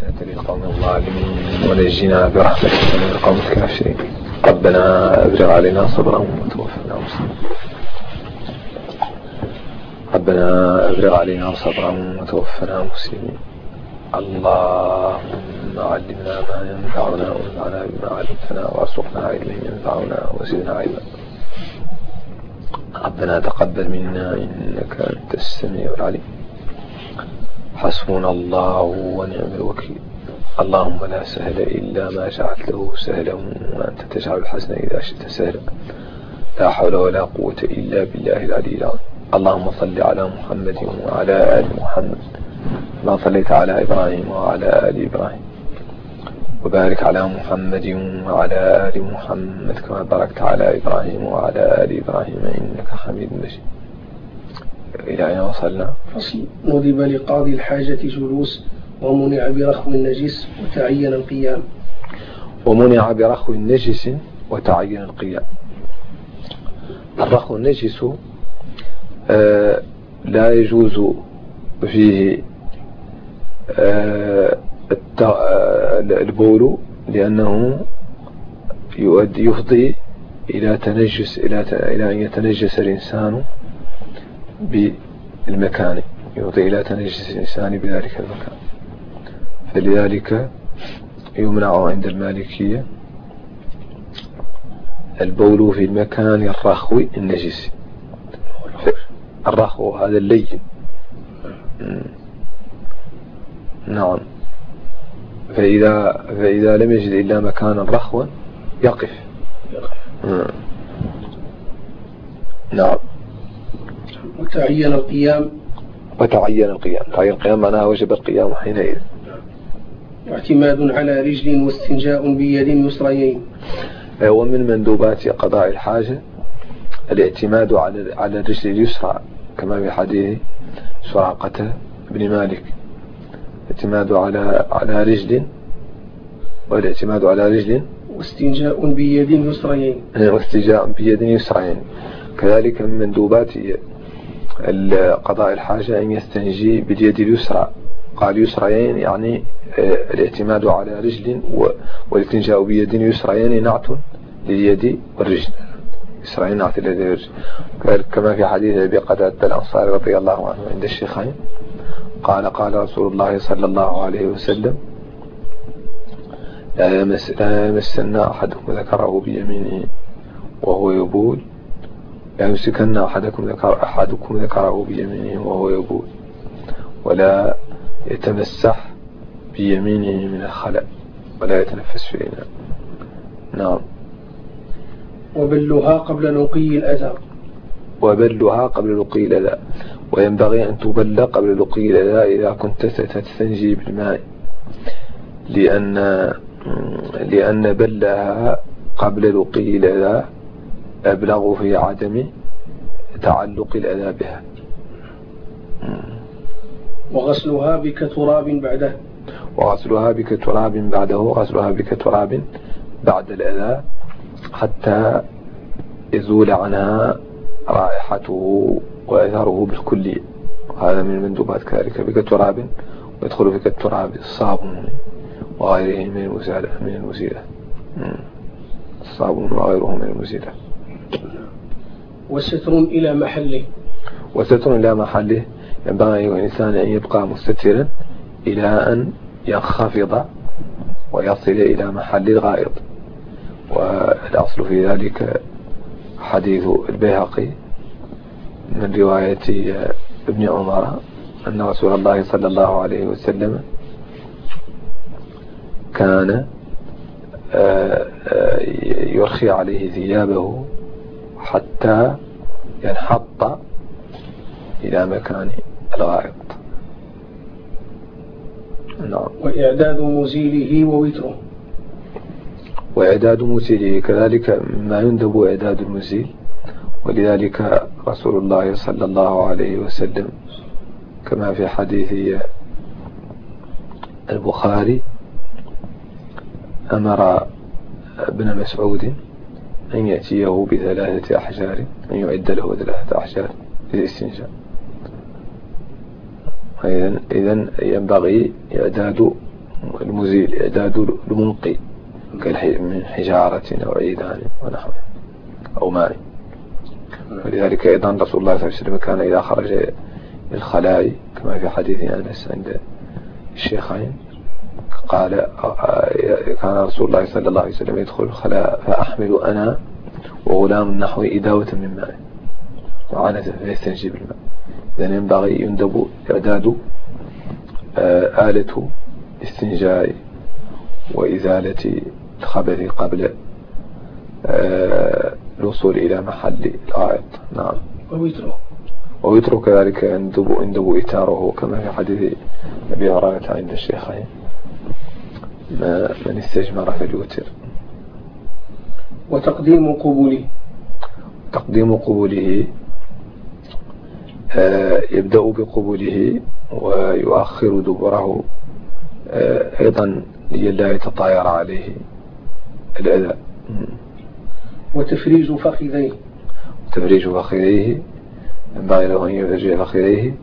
فتنة للقوم الظالمين ونجنا برحمتك من القوم الكافرين. ربنا ابرغ علينا صبرا وتوفنا مسلمين ربنا ابرغ علينا صبرا وتوفنا مسلمين اللهم علمنا ما ينفعنا وانفعنا بما علمتنا وارزقنا علما ينفعنا وزدنا علما. ربنا تقبل منا إنك أنت السميع العليم. حسبنا الله ونعم الوكيل. اللهم لا سهل إلا ما جعلته سهلا وأنت تجعل الحزن إذا شئت سهلا. لا حول ولا قوة إلا بالله العلي العظيم. اللهم صل على محمد وعلى آل محمد ما صليت على إبراهيم وعلى آل إبراهيم. وبارك على محمد وعلى آل محمد كما باركت على إبراهيم وعلى آل إبراهيم إنك حميد مجيد. إلى أين وصلنا؟ فصل. ندب لقاضي الحاجة جلوس ومنع برخو النجس وتعين القيام. ومنع برخو النجس وتعين القيام. الرخو النجس آه لا يجوز فيه آه البول لأنه يؤدي يفضي إلى تنجس إلى إلى أن يتنجس الإنسان. بالمكان يفضي إلى تنجس الإنسان بذلك المكان. فلذلك يمنع عند المالكية البول في المكان الرخو النجس. الرخو هذا اللين. نعم. فإذا, فإذا لم يجد إلا مكانا رخوا يقف. نعم. وتعين القيام. وتعين القيام. تعين القيام معناها وجب القيام حينئذ. واعتماد على رجل واستنجاء بيد يسريين. ومن مندوبات قضاء الحاجة الاعتماد على على الرجل اليسرى كما في حديث سراقة بن مالك. الاعتماد على على رجل والاعتماد على رجل واستنجاء بيد يسرين واستنجاء بيد يسرين كذلك من مندوبات قضاء الحاجة أن يستنجي باليد اليسرى. قال يسرين يعني آه، الاعتماد على رجل والاستنجاء بيد يسرين نعت لليد والرجل. يسرين نعت لليد والرجل. كما في حديث أبي قتادة الأنصاري رضي الله عنه عند الشيخين قال قال رسول الله صلى الله عليه وسلم لا يمس لا يمسن أحدكم ذكره بيمينه وهو يبول لا يمسكن أحدكم ذكر أحدكم ذكره بيمينه وهو يبول ولا يتمسح بيمينه من الخلق ولا يتنفس في الإناء نعم. وبلها قبل نقي الأذى. وبلها قبل لقي الأذى. وينبغي أن تبل قبل لقي الأذى إذا كنت ستستنجي بالماء. لأن لأن بلها قبل لقي الأذى أبلغ في عدم تعلق الأذى بها وغسلها بك تراب بعده. وغسلها بك تراب بعده غسلها بك تراب بعد الأذى حتى يزول عنها رائحته وأثره بالكلية هذا من المندوبات كذلك. بك تراب ويدخل بك التراب الصابون وغيره من المزالة من المزيلة. الصابون وغيره من المزيلة. وستر إلى محله. وستر إلى محله ينبغي الإنسان أن يبقى مستترا إلى أن ينخفض ويصل إلى محل الغائط. والأصل في ذلك حديث البيهقي من رواية ابن عمر أن رسول الله صلى الله عليه وسلم كان آه، آه، يرخي عليه ثيابه حتى ينحط إلى مكان الغائط. نعم. وإعداد مزيله ووتره. وإعداد مزيله كذلك ما يندب إعداد المزيل ولذلك رسول الله صلى الله عليه وسلم كما في حديث البخاري أمر ابن مسعود أن يأتيه بثلاثة أحجار أن يعد له ثلاثة أحجار للاستنجاء إذن, إذن ينبغي إعداد المزيل إعداد المنقي من حجارة أو عيدان ونحوه أو ماء. ولذلك أيضا رسول الله صلى الله عليه وسلم كان إذا خرج الخلاء كما في حديث أنس عند الشيخين قال كان رسول الله صلى الله عليه وسلم يدخل الخلاء فأحمل أنا وغلام نحو إداوة من ماء. وعانة فيستنجب الماء إذن ينبغي يندب إعداد آه، آلة استنجاء وإزالة الخبث قبل آه، الوصول إلى محل الغائط نعم. ووتره كذلك يندب, يندب إتاره كما في حديث أبي هريرة عند الشيخين. من استجمر فليوتر. وتقديم قبوله تقديم قبوله آه، يبدأ بقبوله ويؤخر دبره آه، أيضا لئلا يتطاير عليه الأذى. وتفريج فخذيه. تفريج فخذيه. ينبغي له أن يفرج فخذيه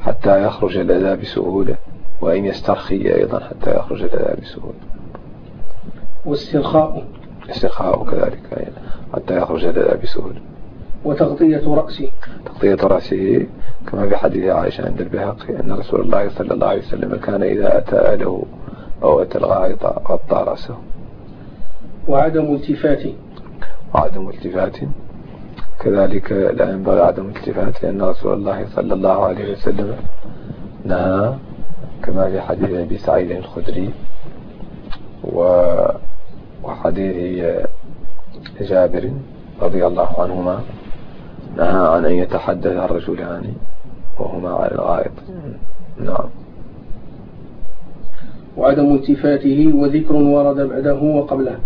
حتى يخرج الأذى بسهولة وأن يسترخي أيضا حتى يخرج الأذى بسهولة واسترخاء. استرخاء كذلك حتى يخرج الأذى بسهولة وتغطية رأسه. تغطية رأسه كما في حديث عائشة عند البهقي أن رسول الله صلى الله عليه وسلم كان إذا أتى أهله أو أتى الغائط غطى رأسه. وعدم التفات. وعدم التفات. كذلك لا ينبغي عدم التفات لأن رسول الله صلى الله عليه وسلم نهى كما في حديث أبي سعيد الخدري وحديث جابر رضي الله عنهما نهى عن أن يتحدث الرجلان وهما على الغائط. نعم. وعدم التفاته وذكر ورد بعده وقبله.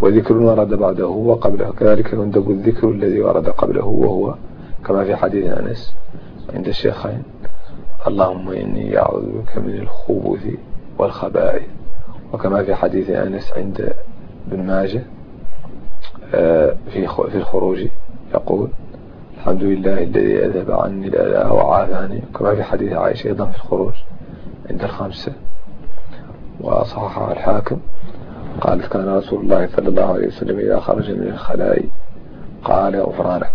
وذكر ورد بعده وقبله. كذلك يندب الذكر الذي ورد قبله وهو كما في حديث أنس عند الشيخين. اللهم إني أعوذ بك من الخبث والخبائث. وكما في حديث أنس عند ابن ماجه آه، في في الخروج يقول الحمد لله الذي أذهب عني الأذى وعافاني. كما في حديث عائشة أيضا في الخروج عند الخمسة. وصححها الحاكم. قالت كان رسول الله صلى الله عليه وسلم إذا خرج من الخلاء قال غفرانك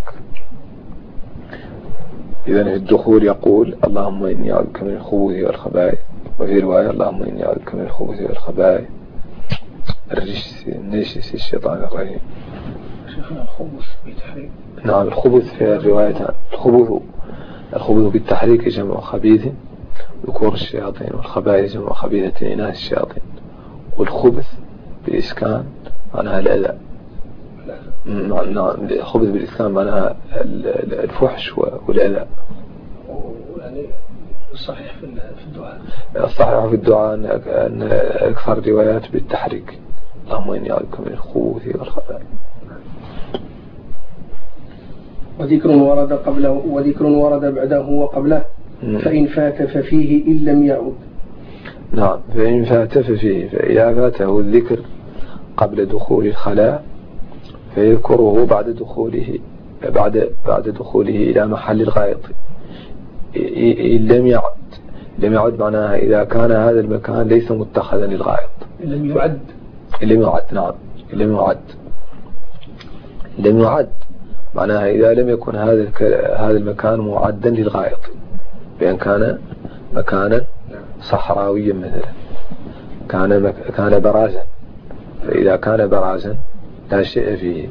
إذا في الدخول يقول اللهم إني أعوذ بك من الخبث والخبائث وفي رواية اللهم إني أعوذ بك من الخبث والخبائث الرجس النجس الشيطان الرجيم. شيخنا الخبث بتحريك نعم الخبث في الرواية الخبث الخبث بالتحريك جمع خبيث. ذكور الشياطين والخبائث جمع خبيثة إناث الشياطين والخبث بالإسكان معناها الأذى. الخبث بالإسكان معناها الفحش والأذى. الصحيح في الدعاء. الصحيح في الدعاء أن أكثر الروايات بالتحريك. اللهم إني أعوذ من الخبث والخبائث. وذكر ورد قبله وذكر ورد بعده وقبله. فإن فات ففيه إن لم يعد. نعم فإن فات ففيه فإذا فاته الذكر قبل دخول الخلاء فيذكره بعد دخوله بعد بعد دخوله إلى محل الغائط. إن لم يعد لم يعد معناها إذا كان هذا المكان ليس متخذا للغائط. لم يعد. لم يعد نعم لم يعد. لم يعد معناها إذا لم يكن هذا هذا المكان معدا للغائط. بأن كان مكانا صحراويا مثلا. كان كان برازا فإذا كان برازا لا شيء فيه.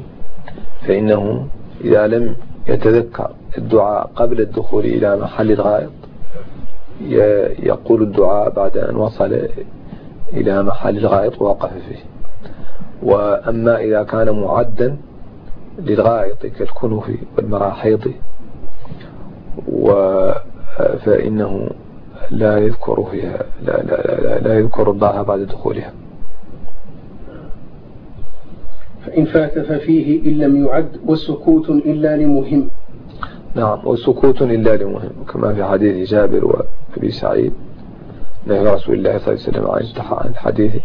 فإنه إذا لم يتذكر الدعاء قبل الدخول إلى محل الغائط يقول الدعاء بعد أن وصل إلى محل الغائط ووقف فيه. وأما إذا كان معدا للغائط كالكنف والمراحيض فإنه لا يذكر فيها لا, لا, لا, لا يذكر الله بعد دخولها. فإن فات ففيه إن لم يعد والسكوت إلا لمهم. نعم والسكوت إلا لمهم كما في حديث جابر وأبي سعيد. نهي رسول الله صلى الله عليه وسلم عن الحديث.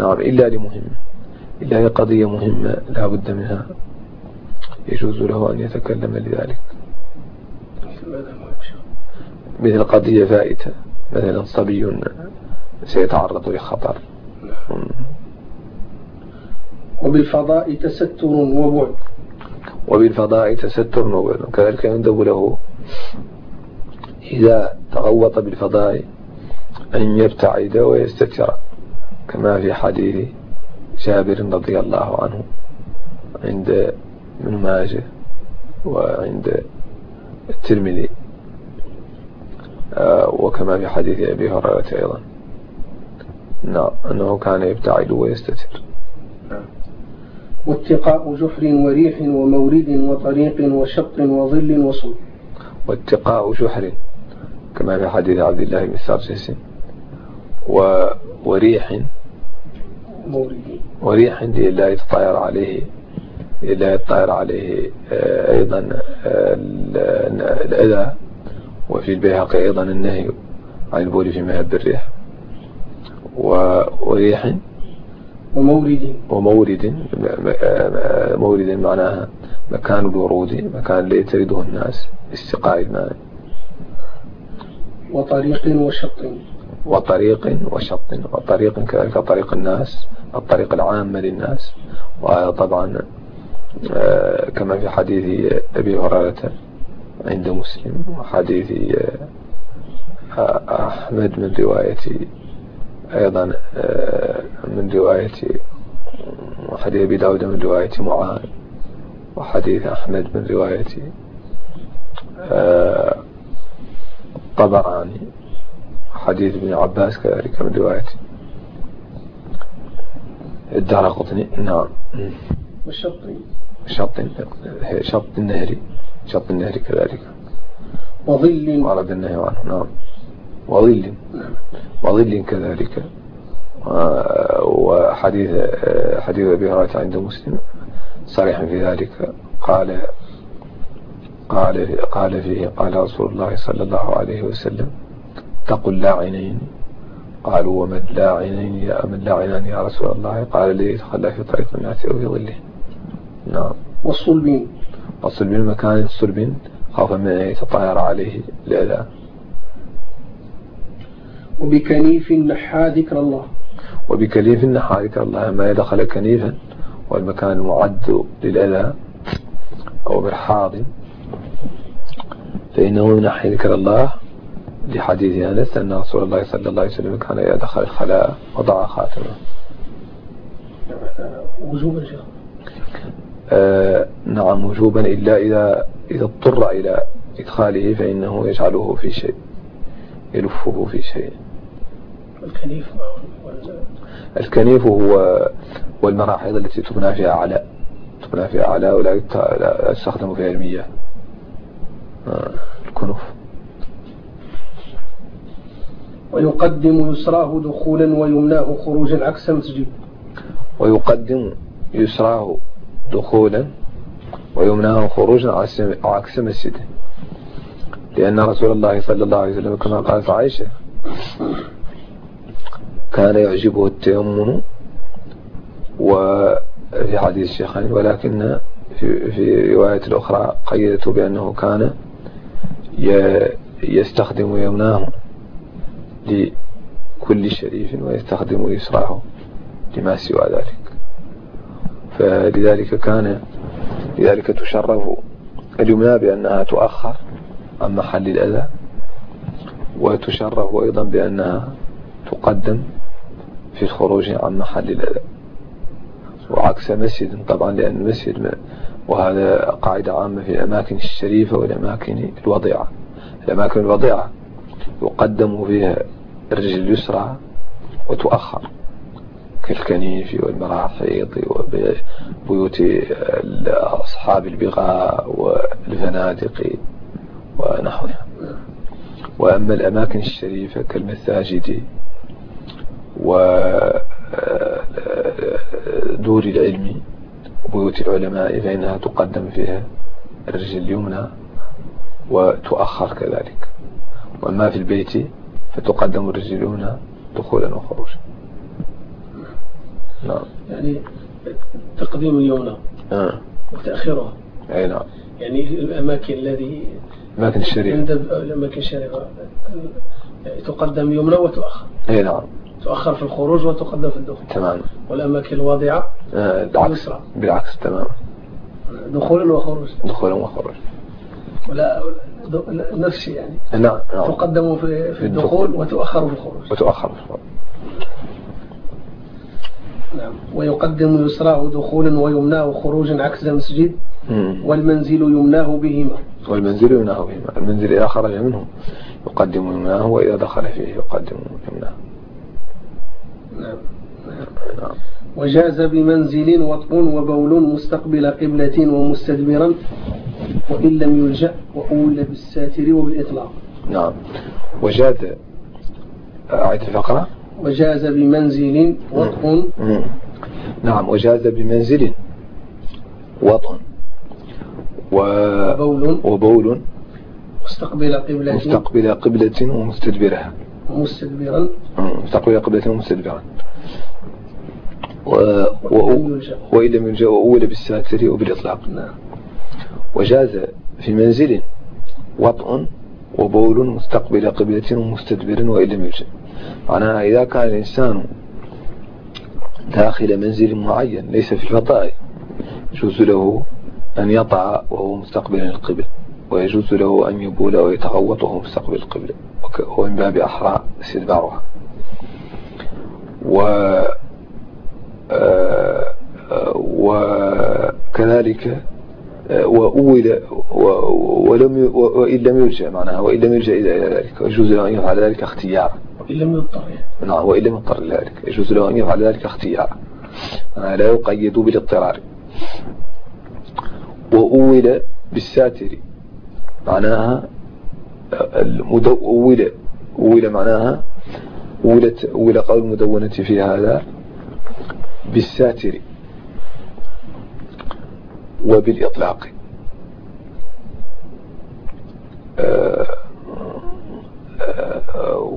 نعم إلا لمهم. إلا هي قضية مهمة لا بد منها. يجوز له أن يتكلم لذلك. مثل قضية فائتة مثلا صبي سيتعرض لخطر. وبالفضاء تستر وبعد. وبالفضاء تستر وبعد. كذلك يندب له إذا تغوط بالفضاء أن يبتعد ويستتر كما في حديث جابر رضي الله عنه عند ابن ماجه وعند الترمذي. وكما في حديث أبي هريرة أيضا. نعم أنه كان يبتعد ويستتر. واتقاء جحر وريح ومورد وطريق وشط وظل وصول واتقاء جحر كما في حديث عبد الله بن سارجس وريح. وريح لا يتطاير عليه لا يتطاير عليه آه، أيضا آه، الأذى. وفي البيهقي أيضا النهي عن البول في مهب الريح. وريح. ومورد. ومورد. مورد معناها مكان الورود مكان لا ترده الناس استقاء الماء. وطريق وشط. وطريق وشط. وطريق كذلك طريق الناس الطريق العامة للناس. وطبعا آه، كما في حديث أبي هريرة عند مسلم وحديث آه، أحمد من رواية أيضا آه، من رواية وحديث أبي داود من رواية معاذ وحديث أحمد من رواية الطبراني حديث ابن عباس كذلك من رواية. الدار قطني نعم. والشطي شط شط النهري. شط النهري كذلك. وظل. ورد النهي عنه نعم. وظل. وظل كذلك. وحديث حديث أبي هريرة عند مسلم. صريح في ذلك. قال قال قال فيه قال رسول الله صلى الله عليه وسلم تقل لاعنين قالوا ومن لاعنين يا من لاعنان يا رسول الله؟ قال الذي يتخلى في طريق الناس أو في ظله. نعم. والصلبين. الصلبين مكان الصلبين خاف من أن يتطاير عليه الأذى وبكنيف نحى ذكر الله. وبكنيف نحى ذكر الله ما يدخل كنيفا والمكان المعد للأذى أو مرحاض فإنه ينحي ذكر الله لحديث أنس أن رسول الله صلى الله عليه وسلم كان إذا دخل الخلاء وضع خاتمه. وجوبا آه نعم وجوبا إلا إذا إذا اضطر إلى إدخاله فإنه يجعله في شيء يلفه في شيء. الكنيف الكنيف هو والمراحيض التي تبنى فيها أعلى تبنى فيها أعلى ولا يستخدم فيها المياه آه الكنوف. ويقدم يسراه دخولا ويمناه خروجا عكس مسجد ويقدم يسراه دخولا ويمناه خروجا عكس مسجد لأن رسول الله صلى الله عليه وسلم كما قالت عائشة كان يعجبه التيمم وفي حديث الشيخين ولكن في, في رواية الأخرى قيدته بأنه كان يستخدم يمناه لكل شريف ويستخدم يسراه لما سوى ذلك. فلذلك كان لذلك تشرف اليمنى بأنها تؤخر عن محل الأذى وتشرف أيضا بأنها تقدم في الخروج عن محل الأذى. وعكس مسجد طبعا لأن المسجد وهذا قاعدة عامة في الأماكن الشريفة والأماكن الوضيعة. الأماكن الوضيعة يقدم فيها الرجل اليسرى وتؤخر. كالكنيف والمراحيض وبيوت أصحاب البغاء والفنادق ونحوها. وأما الأماكن الشريفة كالمساجد ودور العلم وبيوت العلماء فإنها تقدم فيها الرجل اليمنى وتؤخر كذلك. وأما في البيت فتقدم الرجل دخولا وخروجا. نعم. يعني تقديم اليمنى آه. وتأخيرها. أي نعم. يعني الأماكن الذي الأماكن الشريفة عند الأماكن الشريفة تقدم يمنى وتؤخر. أي نعم. تؤخر في الخروج وتقدم في الدخول. تمام. والأماكن الواضعة آه بالعكس. بالعكس تمام. دخول وخروج. دخول وخروج. ولا نفسي يعني. نعم نعم. تقدم في, في الدخول وتؤخر في الخروج. وتؤخر في الخروج. نعم. ويقدم يسراه دخولا ويمناه خروجا عكس المسجد. والمنزل يمناه بهما. والمنزل يمناه بهما. المنزل إذا خرج منه. يقدم يمناه وإذا دخل فيه يقدم يمناه. نعم. نعم. وجاز بمنزل وطء وبول مستقبل قبلة ومستدبرا وإن لم يلجأ وأول بالساتر وبالإطلاق. نعم. وجاز أعيد الفقرة وجاز بمنزل وطء نعم وجاز بمنزل وطء وبول. وبول. مستقبل قبلة. مستقبل قبلة ومستدبرها ومستدبرا. مستقبل قبلة ومستدبرا. و... و... وإن لم يلجأ. وأول بالساتر وبالإطلاق. نعم. وجاز في منزل وطء وبول مستقبل قبلة ومستدبر وإن لم يلجأ. معناها إذا كان الإنسان داخل منزل معين ليس في الفضاء يجوز له أن يطع وهو مستقبل القبل ويجوز له أن يبول ويتغوط وهو مستقبل القبل ومن باب أحرى استدبارها. و آه، وكذلك آه، وأول ولم وإن لم يلجأ معناها وإن لم يلجأ إلى ذلك يجوز له أن يفعل ذلك اختيارا. لم يضطر نعم وإن لم يضطر لذلك. يجوز له أن يفعل ذلك اختيارا. لا يقيد بالاضطرار. وأول بالساتر. معناها المدو أول أول معناها أولت أول قول المدونة في هذا بالساتر وبالإطلاق. آه، آه،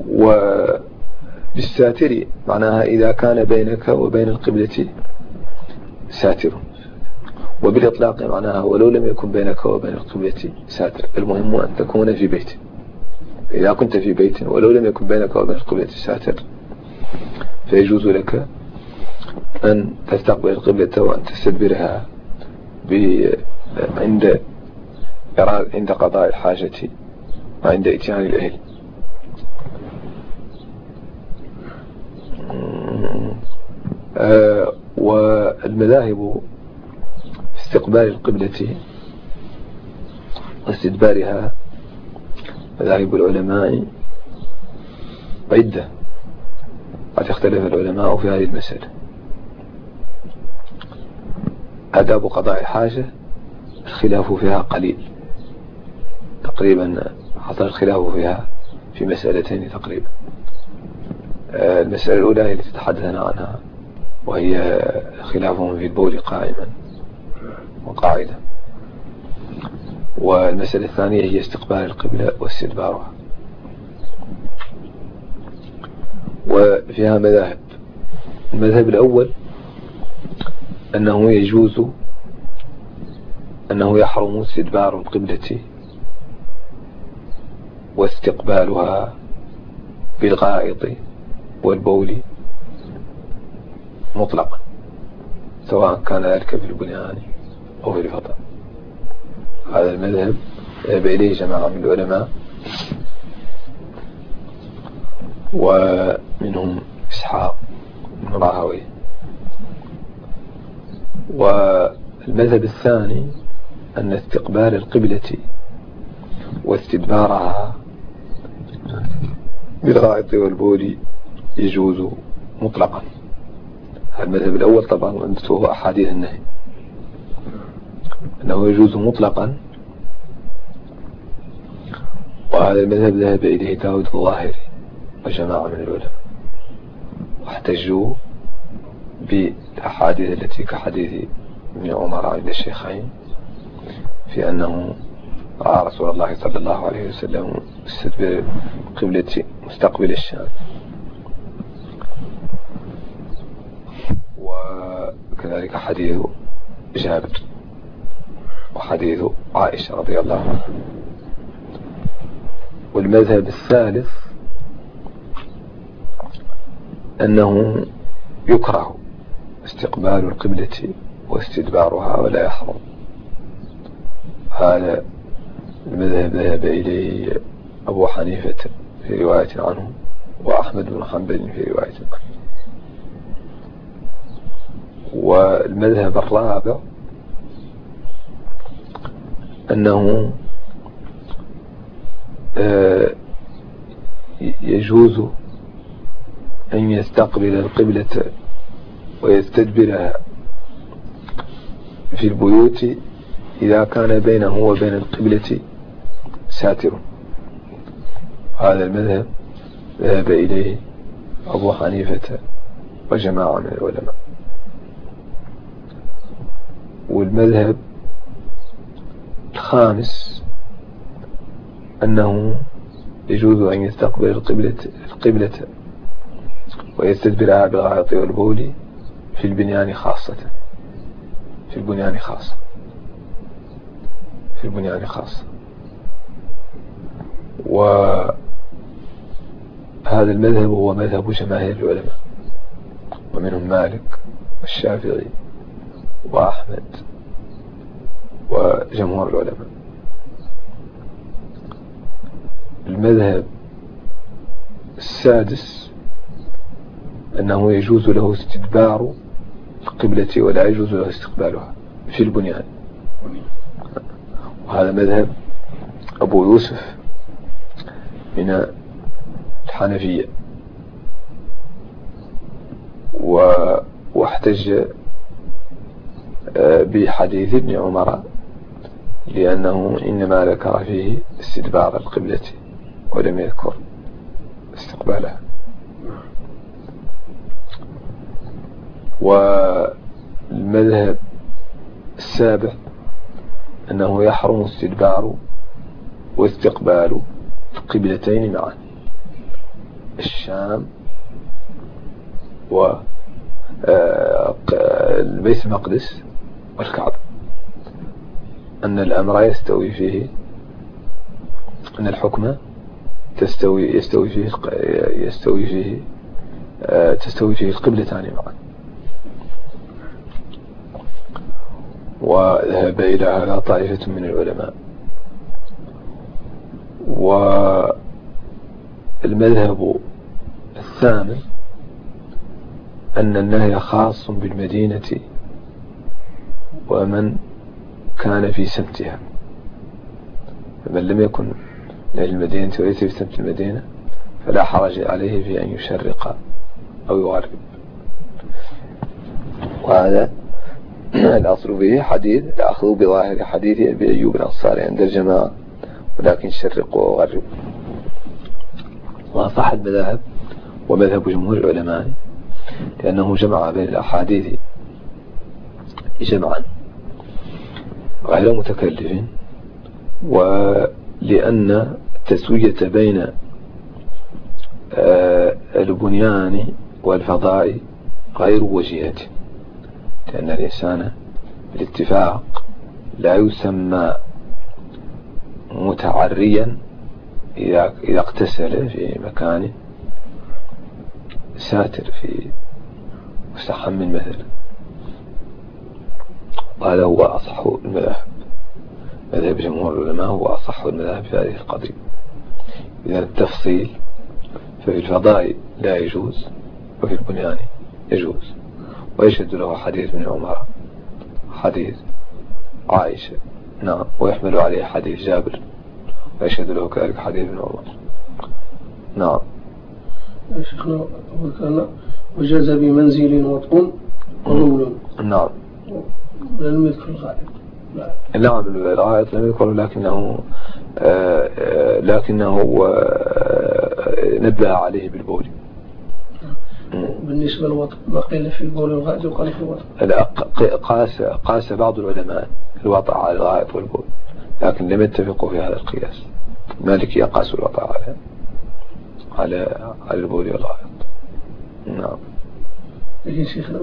وبالساتر معناها إذا كان بينك وبين القبلة ساتر. وبالإطلاق معناها ولو لم يكن بينك وبين القبلة ساتر. المهم أن تكون في بيت. إذا كنت في بيت ولو لم يكن بينك وبين القبلة ساتر فيجوز لك أن تستقبل القبلة وأن تستدبرها عند عند قضاء الحاجة وعند إتيان الأهل. آه، والمذاهب استقبال القبلة واستدبارها مذاهب العلماء عدة. قد يختلف العلماء في هذه المسألة. آداب قضاء الحاجة الخلاف فيها قليل. تقريبا حصل الخلاف فيها في مسألتين تقريبا. المسألة الأولى التي تحدثنا عنها وهي خلافهم في البول قائما وقاعدة. والمسألة الثانية هي استقبال القبلة واستدبارها. وفيها مذاهب. المذهب الأول أنه يجوز أنه يحرم استدبار القبلة واستقبالها بالغائط مطلقا سواء كان ذلك في البنيان أو في الفضاء. هذا المذهب ذهب إليه جماعة من العلماء ومنهم إسحاق بن راهوي. والمذهب الثاني أن استقبال القبلة واستدبارها بالغائط والبول يجوز مطلقا. المذهب الأول طبعا عنده أحاديث النهي. أنه يجوز مطلقا. وهذا المذهب ذهب إليه داود الظاهري وجماعة من العلماء. واحتجوا بالأحاديث التي كحديث ابن عمر عند الشيخين في أنه رأى رسول الله صلى الله عليه وسلم استدبر قبلة مستقبل الشام. وكذلك حديث جابر وحديث عائشة رضي الله عنها. والمذهب الثالث أنه يكره استقبال القبلة واستدبارها ولا يحرم. هذا المذهب ذهب إليه أبو حنيفة في رواية عنه وأحمد بن حنبل في رواية عنه. والمذهب الرابع أنه آه، يجوز أن يستقبل القبلة ويستدبرها في البيوت إذا كان بينه وبين القبلة ساتر. هذا المذهب ذهب إليه أبو حنيفة وجماعة من العلماء. والمذهب الخامس أنه يجوز أن يستقبل القبلة, القبلة ويستدبرها بالغائط والبول في البنيان خاصة في البنيان خاصة في البنيان خاصة. وهذا المذهب هو مذهب جماهير العلماء ومنهم مالك والشافعي. وأحمد وجمهور العلماء. المذهب السادس أنه يجوز له استدبار القبلة ولا يجوز له استقبالها في البنيان. وهذا مذهب أبو يوسف من الحنفية. واحتج بحديث ابن عمر لأنه إنما ذكر فيه استدبار القبلة ولم يذكر استقبالها والمذهب السابع أنه يحرم استدبار واستقبال القبلتين معا الشام و آه، البيت المقدس والكعبة أن الأمر يستوي فيه أن الحكم تستوي يستوي فيه يستوي فيه آه، تستوي فيه القبلتان معا. وذهب إلى هذا طائفة من العلماء. والمذهب الثامن أن النهي خاص بالمدينة ومن كان في سمتها فمن لم يكن لأهل المدينة وليس في سمت المدينة فلا حرج عليه في أن يشرق أو يغرب. وهذا الأصل به حديث الأخذ بظاهر حديث أبي أيوب الأنصاري عند الجماعة ولكن شرقوا وغربوا وأصح المذاهب ومذهب جمهور العلماء لأنه جمع بين الأحاديث جمعا. غير متكلف. ولأن التسوية بين آه، البنيان والفضاء غير وجهة لأن الإنسان بالاتفاق لا يسمى متعريا إذا اغتسل في مكان ساتر في مستحم مثلا. هذا هو أصح المذاهب. مذهب جمهور العلماء هو أصح المذاهب في هذه القضية. إذا التفصيل ففي الفضاء لا يجوز وفي البنيان يجوز. ويشهد له حديث من عمر حديث عائشة. نعم ويحمل عليه حديث جابر. ويشهد له كذلك حديث من عمر. نعم. شيخنا وجاز بمنزل وطء وبول نعم. لم يذكر الغائط نعم الغائط لم يذكر لكنه آه، لكنه آه، نبه عليه بالبول. بالنسبة للوطء ما قيل في بول الغائط وقال في الوطء لا قاس قاس بعض العلماء الوطء على الغائط والبول لكن لم يتفقوا في هذا القياس. مالك يقاس الوطء على على على البول والغائط نعم. لكن شيخنا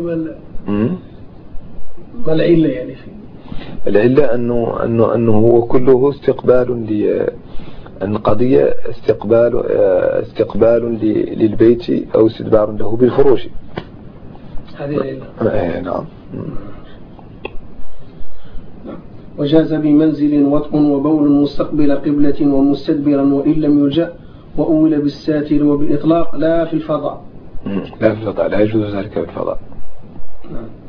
ما العلة يعني في العلة أنه, أنه, أنه هو كله استقبال القضية استقبال استقبال للبيت أو استدبار له بالفروج هذه إيه، نعم. وجاز بمنزل وطء وبول مستقبل قبلة ومستدبرا وإن لم يلجأ وأول بالساتر وبالإطلاق لا في الفضاء. لا في الفضاء لا يجوز ذلك في الفضاء.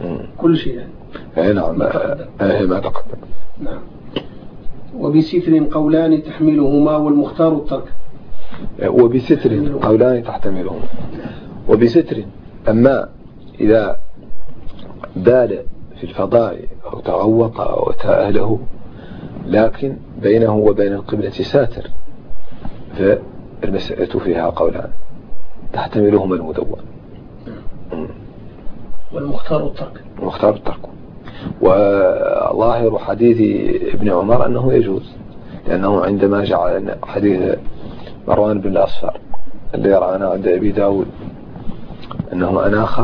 نعم. كل شيء يعني. نعم ما تقدم. نعم. وبستر قولان تحملهما والمختار الترك. وبستر قولان تحتملهما. وبستر أما إذا بال في الفضاء أو تغوط أو تأهله لكن بينه وبين القبلة ساتر فالمسألة فيها قولان. تحتملهما المدون. والمختار الترك. المختار الترك. وظاهر حديث ابن عمر أنه يجوز لأنه عندما جعل حديث مروان بن الأصفر اللي يرانا عند أبي داود أنه أناخ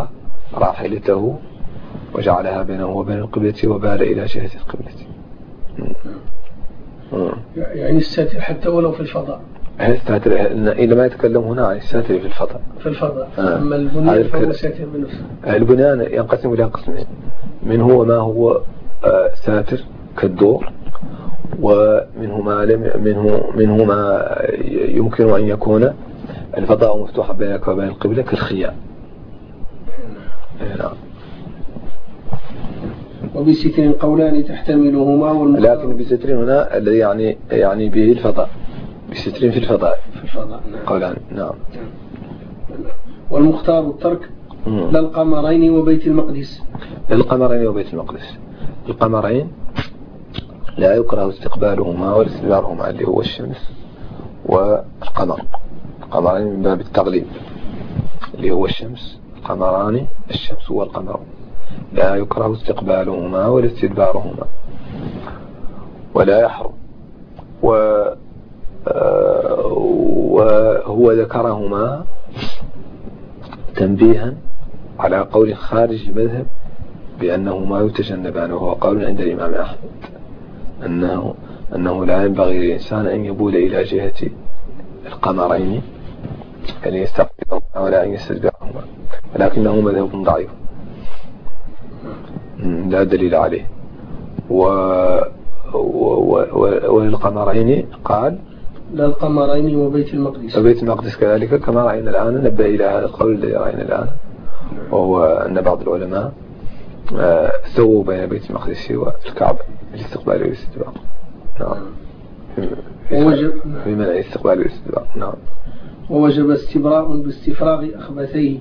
راحلته وجعلها بينه وبين القبلة وبال إلى جهة القبلة. يعني الساتر حتى ولو في الفضاء. الساتر إلى ما يتكلم هنا عن الساتر في الفضاء؟ في الفضاء. آه. أما البنيان فهو ساتر بنفسه. البنيان ينقسم إلى قسمين. منه وما هو آه، ساتر كالدور ومنه ما لم منه منه ما يمكن أن يكون الفضاء مفتوحا بينك وبين القبلة كالخيام. نعم. وبستر قولان تحتملهما لكن بستر هنا الذي يعني يعني به الفضاء. بستر في الفضاء. في الفضاء نعم. قولان نعم. والمختار الترك للقمرين وبيت المقدس. للقمرين وبيت المقدس. القمرين لا يكره استقبالهما ولا استدبارهما اللي هو الشمس والقمر. القمرين من باب التغليب اللي هو الشمس. القمران الشمس والقمر. لا يكره استقبالهما ولا استدبارهما ولا يحرم. و وهو ذكرهما تنبيها على قول خارج المذهب بأنهما يتجنبان وهو قول عند الإمام أحمد أنه, أنه لا ينبغي للإنسان أن يبول إلى جهة القمرين أن يستقبلهما ولا أن يستدبرهما ولكنه مذهب ضعيف. لا دليل عليه. و وللقمرين قال لا القمرين وبيت المقدس. وبيت المقدس كذلك كما رأينا الآن نبه إلى هذا القول الذي رأينا الآن وهو أن بعض العلماء آه، سووا بين بيت المقدس والكعبة الاستقبال والاستدبار نعم. ووجب في منع الاستقبال والاستدبار نعم. ووجب استبراء باستفراغ أخبثيه.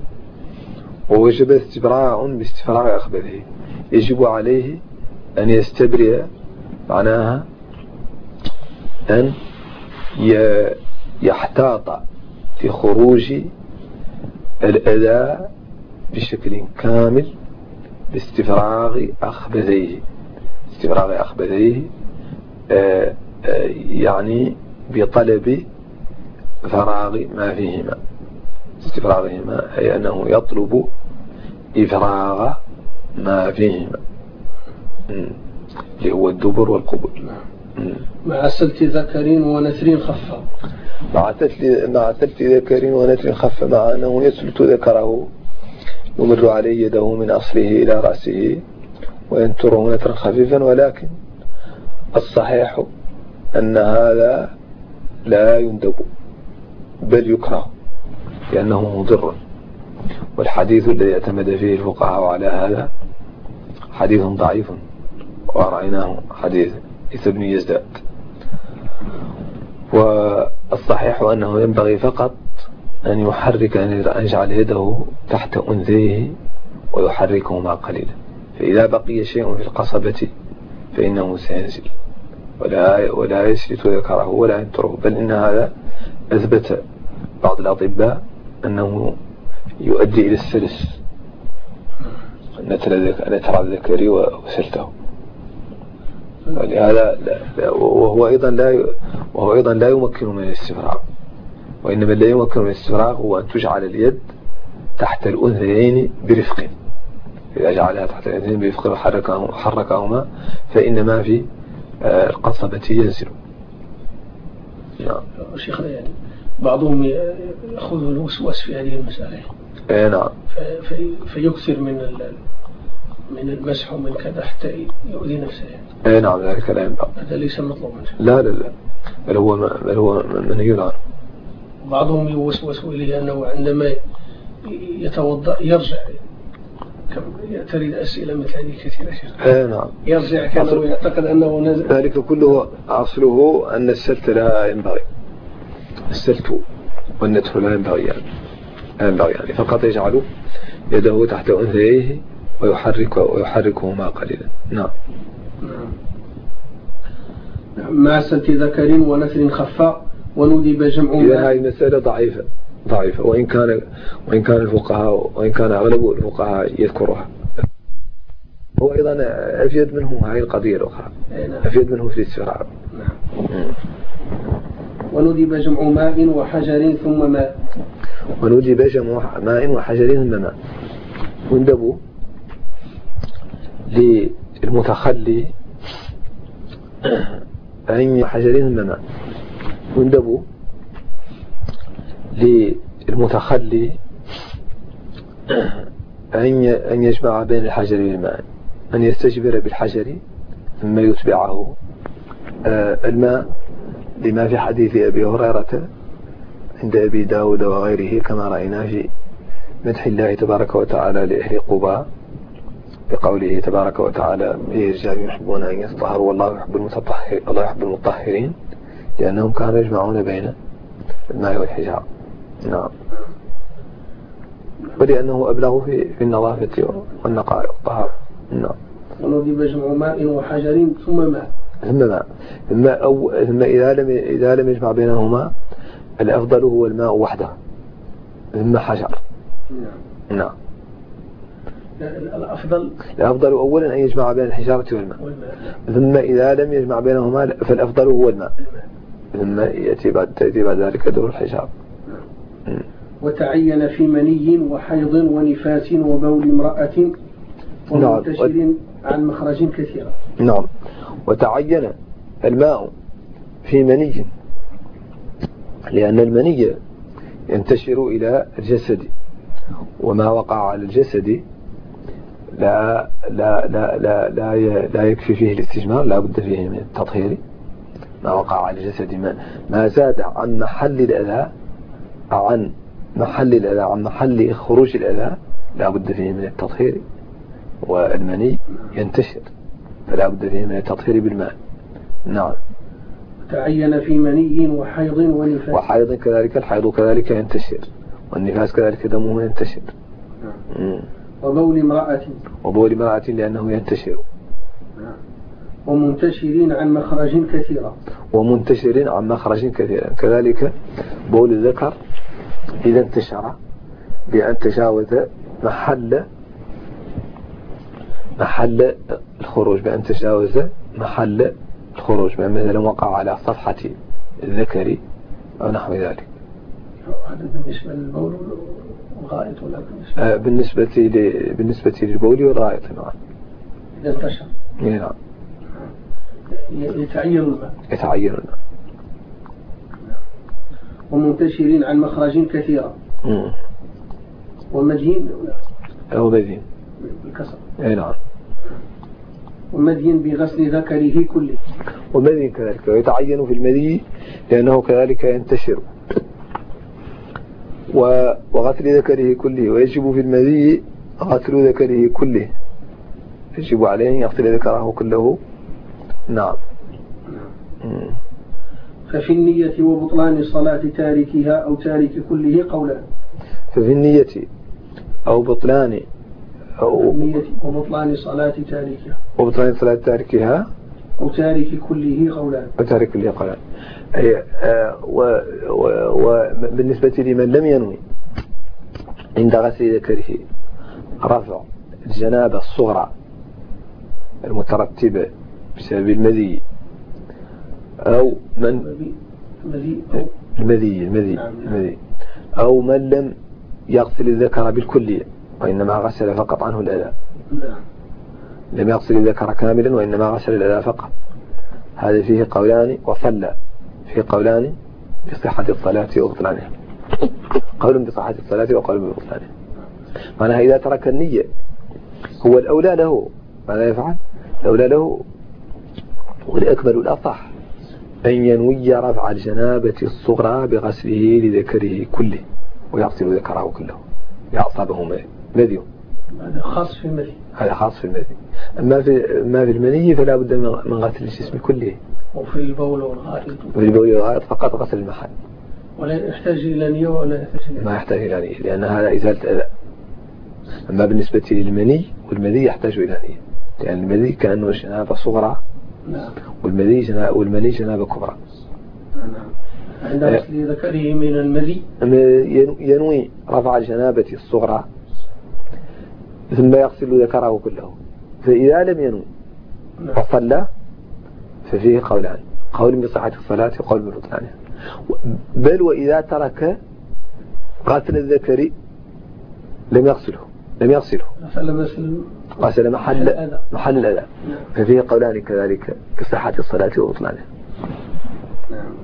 ووجب استبراء باستفراغ أخبثيه. يجب عليه أن يستبرئ معناها أن يحتاط في خروج الأذى بشكل كامل باستفراغ أخبثيه. استفراغ أخبثيه آه، آه، يعني بطلب فراغ ما فيهما. استفراغهما أي أنه يطلب إفراغ ما فيهما. اللي هو الدبر والقبول مع سلت ذكر ونثر خفة مع مع سلت ذكر ونثر خفة مع أنه يسلت ذكره يمر عليه يده من أصله إلى رأسه وينتره نترا خفيفا. ولكن الصحيح أن هذا لا يندب بل يكره لأنه مضر. والحديث الذي اعتمد فيه الفقهاء على هذا حديث ضعيف. ورأيناه حديث عيسى بن يزداد. والصحيح أنه ينبغي فقط أن يحرك أن يجعل يده تحت أنثيه ويحركهما قليلا. فإذا بقي شيء في القصبة فإنه سينزل. ولا ولا يسلت ذكره ولا ينتره. بل إن هذا أثبت بعض الأطباء أنه يؤدي إلى السلس. نتر الذكر وسلته. ولهذا وهو أيضا لا وهو أيضا لا يمكن من الاستفراغ. وإنما الذي يمكن من الاستفراغ هو أن تجعل اليد تحت الأنثيين برفق. إذا جعلها تحت الأنثيين برفق وحركهما فإن ما في آه، القصبة ينزل. نعم. شيخنا يعني بعضهم يأخذ الوسواس في هذه المسألة اي نعم. فيكثر من من المسح ومن كذا حتى يؤذي نفسه. يعني. اي نعم ذلك لا ينبغي هذا ليس مطلوبا. لا لا لا. بل هو بل هو منهي عنه بعضهم يوسوس إليه أنه عندما يتوضأ يرجع. تريد أسئلة مثل هذه كثيرة؟ اي نعم. يرجع كأنه يعتقد أنه نزل. ذلك كله أصله أن السلت لا ينبغي. السلت والنتف لا ينبغي يعني لا ينبغي يعني فقط يجعل يده تحت أنثيه ويحرك ويحركهما قليلا. نعم. مع سلت ذكر ونثر خفاء وندب جمع إذا هذه مسألة ضعيفة ضعيفة. وإن كان وإن كان الفقهاء وإن كان أغلب الفقهاء يذكرها. هو أيضا أفيد منه هذه القضية الأخرى. نعم. أفيد منه في الاستفراغ نعم. وندب جمع ماء وحجر ثم ماء. وندب جمع ماء وحجر ثم ماء. وندب للمتخلي. أن حجر ثم ماء وندب للمتخلي. أن أن يجمع بين الحجر والماء أن يستجبر بالحجر ثم يتبعه. آه، الماء لما في حديث أبي هريرة عند أبي داود وغيره كما رأينا في مدح الله تبارك وتعالى لأهل قباء. بقوله تبارك وتعالى في رجال يحبون أن يتطهروا والله يحب المتطهر الله يحب المطهرين. لأنهم كانوا يجمعون بين الماء والحجارة. نعم. ولأنه أبلغ في في النظافة والنقاء والطهارة. نعم. ونضيب جمع ماء وحجر ثم ماء ثم ماء ثم, أو ثم إذا لم إذا لم يجمع بينهما الأفضل هو الماء وحده. ثم حجر. نعم. نعم. الأفضل الأفضل أولا أن يجمع بين الحجارة والماء. ثم إذا لم يجمع بينهما فالأفضل هو الماء. ثم يأتي بعد تأتي بعد ذلك دور الحجاب وتعين في مني وحيض ونفاس وبول امرأة ومنتشر نعم. عن مخرج كثيرة. نعم. وتعين الماء في مني لأن المني ينتشر إلى الجسد وما وقع على الجسد لا لا لا لا لا, لا يكفي فيه الاستجمار لا بد فيه من التطهير ما وقع على الجسد ما, ما زاد عن محل الأذى عن محل الأذى عن محل خروج الأذى لا بد فيه من التطهير والمني ينتشر فلا بد فيه من التطهير بالماء. نعم. تعين في مني وحيض ونفاس. وحيض كذلك الحيض كذلك ينتشر والنفاس كذلك دمه ينتشر. نعم. وبول امرأة. وبول امرأة لأنه ينتشر. نعم. ومنتشرين عن مخرج كثيرة. ومنتشرين عن مخرج كثيرة. كذلك بول الذكر إذا انتشر بأن تجاوز محل محل الخروج بأن تجاوز محل الخروج بأن مثلا وقع على صفحة الذكر أو نحو ذلك. هذا بالنسبة للبول. والغائط ولا بالنسبة؟ آه بالنسبة بالنسبة للبول والغائط نعم. إذا انتشر. نعم. يتعين الماء يتعين الماء ومنتشرين عن مخرج كثيرة. ومدين؟ أو مدين. بالكسر. أي نعم. ومدين بغسل ذكره كله. ومدين كذلك ويتعين في المدي لأنه كذلك ينتشر. وغسل ذكره كله ويجب في المدي غسل ذكره كله. يجب عليه أن يغسل ذكره كله. نعم. ففي النية وبطلان صلاة تاركها أو تارك كله قولان ففي النية أو بطلان أو النية وبطلان صلاة تاركها. وبطلان صلاة تاركها أو تارك كله قولان أو تارك كله قولان أي آه، وبالنسبة لمن لم ينوي عند غسل ذكره رفع الجنابة الصغرى المترتبة بسبب المذي أو من المذي المذي نعم. المذي أو من لم يغسل الذكر بالكلية وإنما غسل فقط عنه الأذى نعم. لم يغسل الذكر كاملا وإنما غسل الأذى فقط. هذا فيه قولان وصلى فيه قولان بصحة الصلاة وبطلانها. قول بصحة الصلاة وقول ببطلانها. معناها إذا ترك النية هو الأولى له. ماذا يفعل؟ الأولى له والأكمل الأصح أن ينوي رفع الجنابة الصغرى بغسله لذكره كله ويغسل ذكره كله يعصبه مذي هذا خاص في المذي هذا خاص في المذي أما في ما في المني فلا بد من غسل الجسم كله. وفي البول والغائط. وفي البول والغائط فقط غسل المحل. ولا يحتاج إلى نية ولا يحتاج إلى ما يحتاج إلى نية لأن هذا إزالة أذى أما بالنسبة للمني والمذي يحتاج إلى نية. لأن المذي كأنه جنابة صغرى. نعم. والمذي جنابة والمني جنابة كبرى. نعم. عند غسل ذكره من المذي ينوي رفع الجنابة الصغرى. ثم يغسل ذكره كله. فإذا لم ينوي نعم. فصلى ففيه قولان قول بصحة الصلاة وقول ببطلانها بل وإذا ترك غسل الذكر لم يغسله لم يغسله. غسل محل محل الأذى نعم. ففيه قولان كذلك بصحة الصلاة وبطلانها نعم.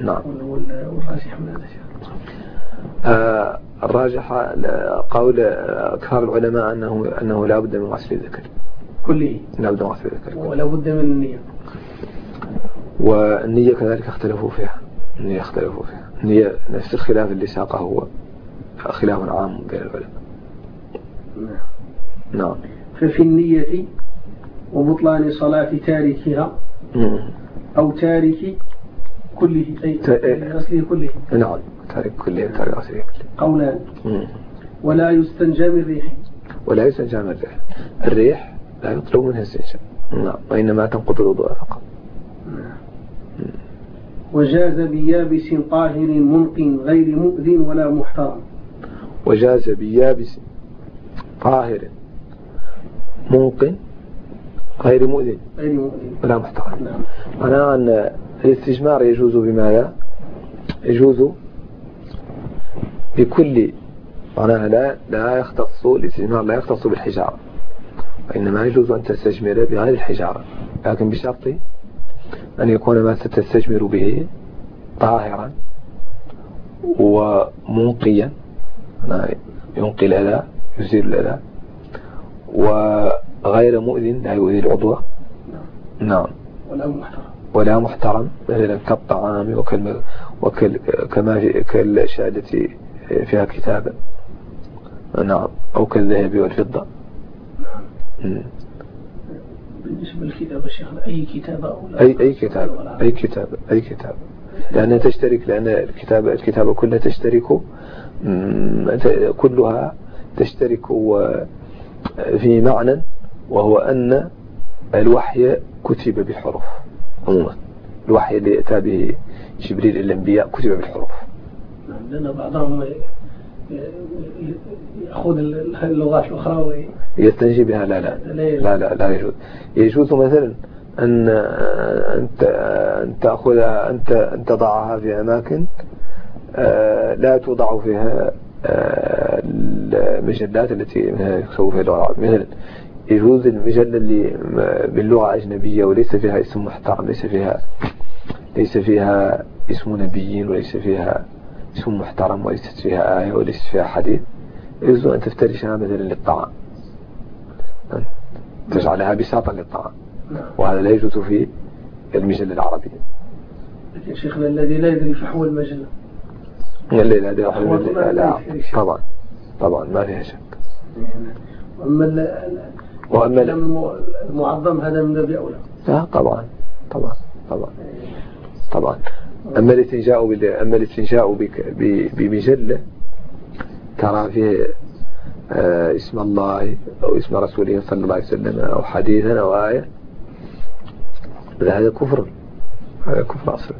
نعم. والراجح من هذا آه الراجح قول أكثر العلماء أنه أنه لا بد من غسل الذكر. كله. لا بد من غسل الذكر. ولا بد من النية. والنية كذلك اختلفوا فيها. النية اختلفوا فيها. النية نفس الخلاف اللي ساقه هو. خلاف عام بين العلماء. نعم. نعم. ففي النية وبطلان صلاة تاركها مم. أو تارك كله أي ت- غسله كله. نعم. تارك كله تارك غسله. قولان. ولا يستنجى من ريح. ولا يستنجى من الريح الريح لا يطلب منها استنجاء. نعم. وإنما تنقض الوضوء فقط. وجاز بيابس طاهر منق غير مؤذن ولا محترم. وجاز بيابس طاهر منق غير مؤذن غير مؤذن. ولا محترم. نعم. أن الاستجمار يجوز بماذا؟ يجوز بكل معناها لا لا يختص الاستجمار لا يختص بالحجارة. وإنما يجوز أن تستجمر بغير الحجارة. لكن بشرط أن يكون ما ستستجمر به طاهرا ومنقيا. ينقي الأذى يزيل الأذى وغير مؤذن لا يؤذي العضو. نعم. ولا محترم. ولا محترم مثلا كالطعام وكال وكال كما في التي فيها كتابة نعم. أو كالذهب والفضة. مم. بالنسبة للكتابة شيخنا أي كتابة أو لا؟ أي أي كتاب. أي كتاب. أي كتاب. لأنها تشترك لأن الكتابة الكتابة كلها تشترك. كلها تشترك في معنى وهو أن الوحي كتب بالحروف. عموما. الوحي اللي أتى به جبريل الأنبياء كتب بالحروف. لأن بعضهم يأخذ اللغات الأخرى وي- يستنجي بها. لا لا. لا لا, لا. يجوز. يجوز مثلا أن أن تأخذ أن تضعها في أماكن آه، لا توضع فيها آه، المجلات التي منها يكتب فيها اللغة العربية. مثلا يجوز المجلة اللي باللغة أجنبية وليس فيها اسم محترم ليس فيها ليس فيها اسم نبيين وليس فيها اسم محترم وليست فيها آية وليست فيها حديث يجوز أن تفترشها مثلا للطعام. تجعلها بساطا للطعام. نعم. وهذا لا يجوز في المجلة العربية. لكن شيخنا الذي لا يدري فحوى المجلة. لا لا يدري شيء. طبعا طبعا ما فيها شك. وأما الم- المعظم هذا من باب أولى. لا طبعا طبعا طبعا طبعا. أما الاستنجاء بال... أما الاستنجاء بك... ب... بمجلة ترى فيه آه اسم الله أو اسم رسوله صلى الله عليه وسلم أو حديثا أو آية هذا كفر. هذا كفر أصلا.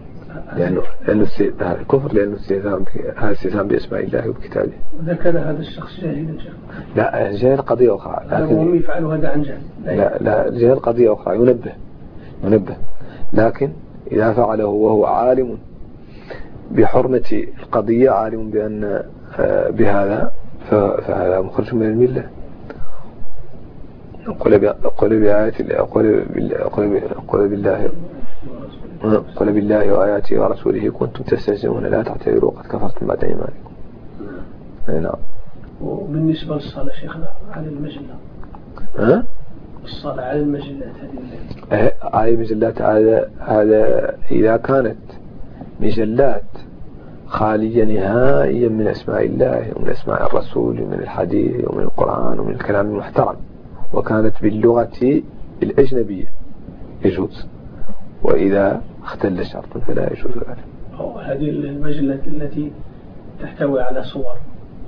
لأنه لأنه هذا كفر لأنه استهزاء ب- هذا استهزاء بأسماء الله وبكتابه إذا كان هذا الشخص جاهلا لا جهل قضية أخرى. هذا هم لكن يفعل هذا عن جهل لا لا جهل قضية أخرى ينبه ينبه. لكن إذا فعله وهو عالم بحرمة القضية عالم بأن آه، بهذا فهذا مخرج من الملة قل ب- قل بالله قل بالله وآياته ورسوله كنتم تستهزئون لا تعتذروا قد كفرتم بعد إيمانكم نعم. نعم وبالنسبة للصلاة شيخنا على المجلة ها؟ الصلاة على المجلات هذه هذه مجلات هذا هذا إذا كانت مجلات خالية نهائيا من أسماء الله ومن أسماء الرسول ومن الحديث ومن القرآن ومن الكلام المحترم وكانت باللغة الأجنبية يجوز وإذا اختل شرط فلا يجوز ذلك هذه المجلة التي تحتوي على صور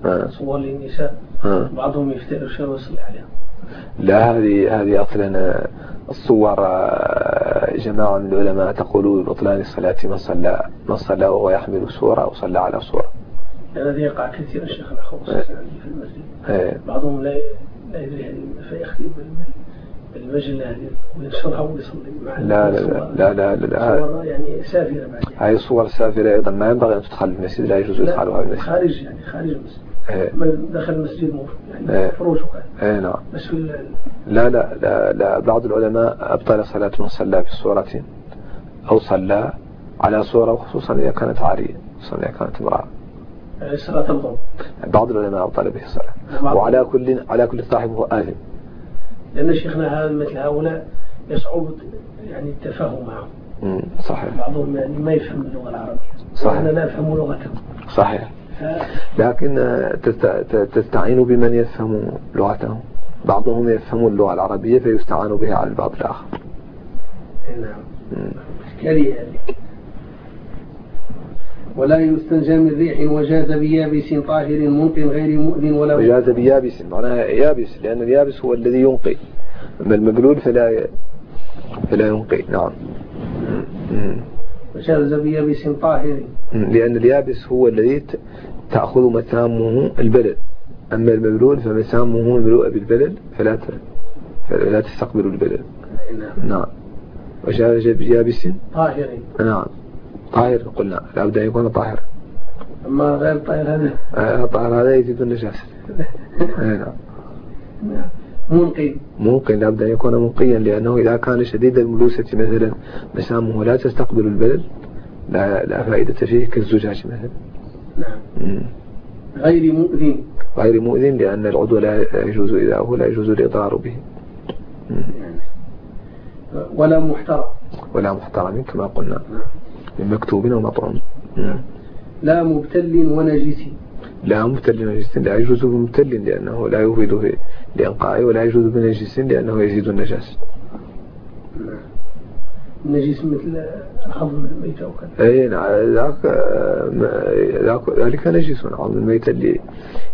آه. صور للنساء آه. بعضهم يفترش الشر ويصلي عليها لا هذه هذه أصلا الصور آه، جماعة من العلماء تقول ببطلان الصلاة من صلى من صلى وهو يحمل سورة أو صلى على سورة هذا يقع كثيرا إيه. يعني في المسجد إيه. بعضهم لا لا يدري يعني فيختم بالمجلة هذه وينشرها ويصلي مع لا لا. لا لا لا لا صور يعني سافرة بعد هذه الصور سافرة أيضا ما ينبغي أن تدخل المسجد لا يجوز إدخالها المسجد خارج يعني خارج المسجد إيه. دخل المسجد. يعني فروش وكذا إيه نعم. بس في لا لا لا, لا بعض العلماء أبطل صلاة من صلى بصورة أو صلى على صورة وخصوصا إذا كانت عارية خصوصا إذا كانت امرأة. يعني صلاة الظهر بعض العلماء أبطل به الصلاة وعلى كل على كل صاحبه آثم لأن شيخنا هذا مثل هؤلاء يصعب يعني التفاهم معهم. صحيح. بعضهم يعني ما يفهم اللغة العربية. صحيح. وأنا لا أفهم لغتهم. صحيح. لكن تستعين بمن يفهم لغته. بعضهم يفهم اللغة العربية فيستعان بها على البعض الآخر. نعم. ولا يستنجى من ريح وجاز بيابس طاهر منق غير مؤذن ولا وجاز بيابس معناها يابس لأن اليابس هو الذي ينقي. أما المبلول فلا فلا ينقي. نعم. مم. وجاز بيابس طاهر. لأن اليابس هو الذي تأخذ مسامه البلد. أما المبلول فمسامه الملوء بالبلد فلا ت... فلا تستقبل البلد. نعم. نعم. بيابس طاهر. نعم. طاهر قلنا. لابد أن يكون طاهر. أما غير طاهر هذا. آه، طاهر هذا يزيد النجاسة. آه، نعم. نعم منقي ممكن لابد أن يكون منقيا لأنه إذا كان شديد الملوسة مثلا مسامه لا تستقبل البلد لا, لا فائدة فيه كالزجاج مثلا. نعم. غير مؤذن. غير مؤذن لأن العضو لا يجوز إذا لا يجوز الإضرار به. مم. ولا محترم. ولا محترم كما قلنا. من مكتوب مم. لا مبتل ونجس. لا مبتل نجس لا يجوز بمبتل لأنه لا يفيد في لإنقائه ولا يجوز بنجس لأنه يزيد النجاس. نجس مثل عظم الميتة وكذا أي نعم ذاك ذلك نجس عظم الميت اللي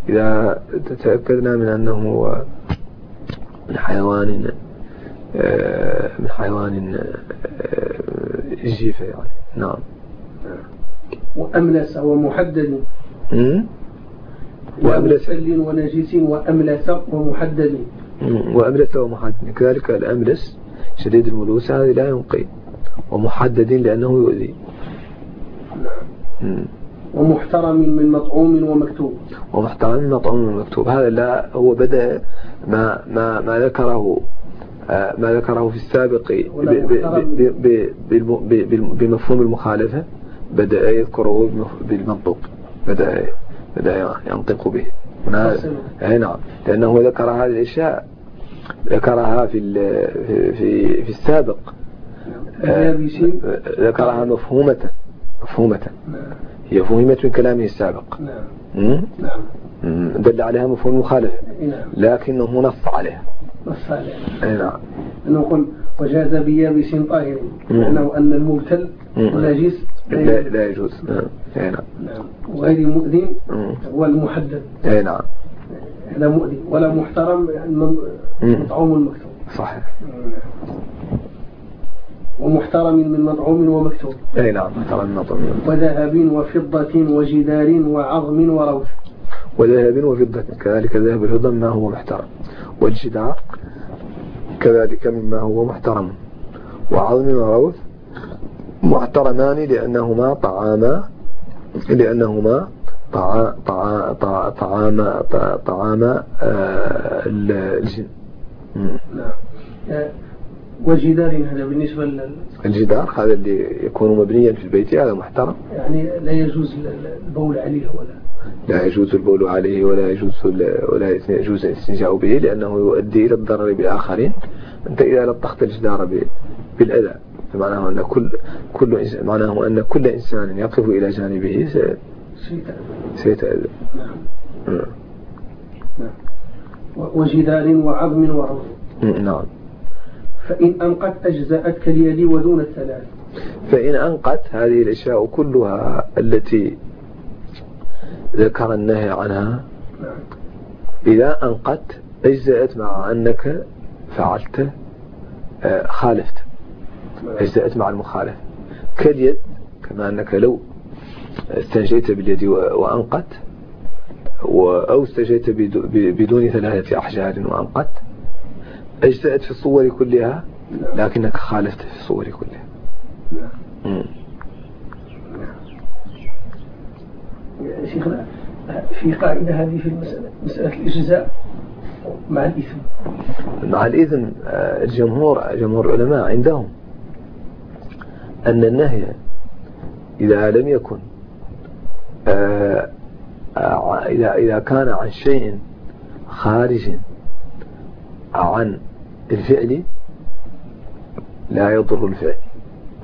إذا تأكدنا من أنه من حيوان آه، من حيوان آه، جيفة يعني. نعم. وأملس ومحدد مم؟ وأملس. ونجس وأملس ومحدد. وأملس ومحدد. كذلك الأملس شديد الملوسة هذه لا ينقي. ومحدد لأنه يؤذي. مم. ومحترم من مطعوم ومكتوب. ومحترم مطعوم المكتوب هذا لا هو بدأ ما ما ما ذكره آه، ما ذكره في السابق بمفهوم المخالفة. بدأ يذكره بالمنطق بدأ ينطق به. هنا نعم. لأنه ذكر هذه الأشياء. ذكرها في في في, السابق. آه، ذكرها مفهومة مفهومة. هي فهمت من كلامه السابق. نعم؟ نعم. دل عليها مفهوم المخالفة نعم. لكنه نص عليها. نص عليه أي نعم. نقول وجاز بيابس طاهر. لأنه أن المبتل مم. نجس لا, لا يجوز. نعم. أي نعم. نعم. وغير مؤذن مم. هو المحدد. أي نعم. هذا مؤذن ولا محترم من-. مطعوم المكتوب صحيح. ومحترم من مطعوم ومكتوب. أي نعم ترى النظر وذهب وفضة وجدار وعظم وروث. وذهب وفضة كذلك الذهب والفضة مما هو محترم؟ والجدار كذلك مما هو محترم. وعظم وروث محترمان لأنهما طعاما لأنهما طعا طعا طعا طعام طع- طعام آه، ال- الجن. نعم آه، وجدار هذا بالنسبة لل... الجدار هذا اللي يكون مبنيا في البيت هذا محترم. يعني لا يجوز البول عليه ولا لا يجوز البول عليه ولا يجوز ولا يجوز الاستنجاء به لأنه يؤدي إلى الضرر بالآخرين أنت إذا لطخت الجدار بالأذى فمعناه أن كل كل معناه أن كل إنسان يقف إلى جانبه سيتأذى نعم. نعم. نعم. وجدار وعظم وعظم نعم فإن أنقت أجزأت كاليد ودون الثلاث فإن أنقت هذه الأشياء كلها التي ذكر النهي عنها. إذا أنقت أجزأت مع أنك فعلت آه، خالفت. أجزأت مع المخالف. كاليد كما أنك لو استنجيت باليد وأنقت أو استنجيت بدون ثلاثة أحجار وأنقت أجزأت في الصور كلها لكنك خالفت في الصور كلها نعم. شيخنا في قاعدة هذه في المسألة مسألة الإجزاء مع الإثم. مع الإثم الجمهور جمهور العلماء عندهم أن النهي إذا لم يكن آه، إذا إذا كان عن شيء خارج عن الفعل لا يضر الفعل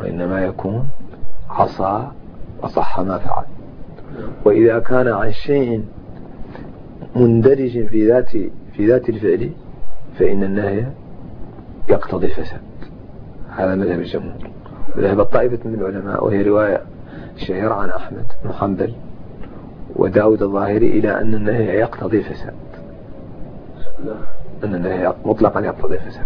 وإنما يكون عصى وصح ما فعل. وإذا كان عن شيء مندرج في ذات في ذات الفعل فإن النهي يقتضي الفساد. هذا مذهب الجمهور. ذهب طائفة من العلماء وهي رواية شهيرة عن أحمد بن حنبل وداود الظاهري إلى أن النهي يقتضي الفساد. أن النهي مطلقا يقتضي الفساد.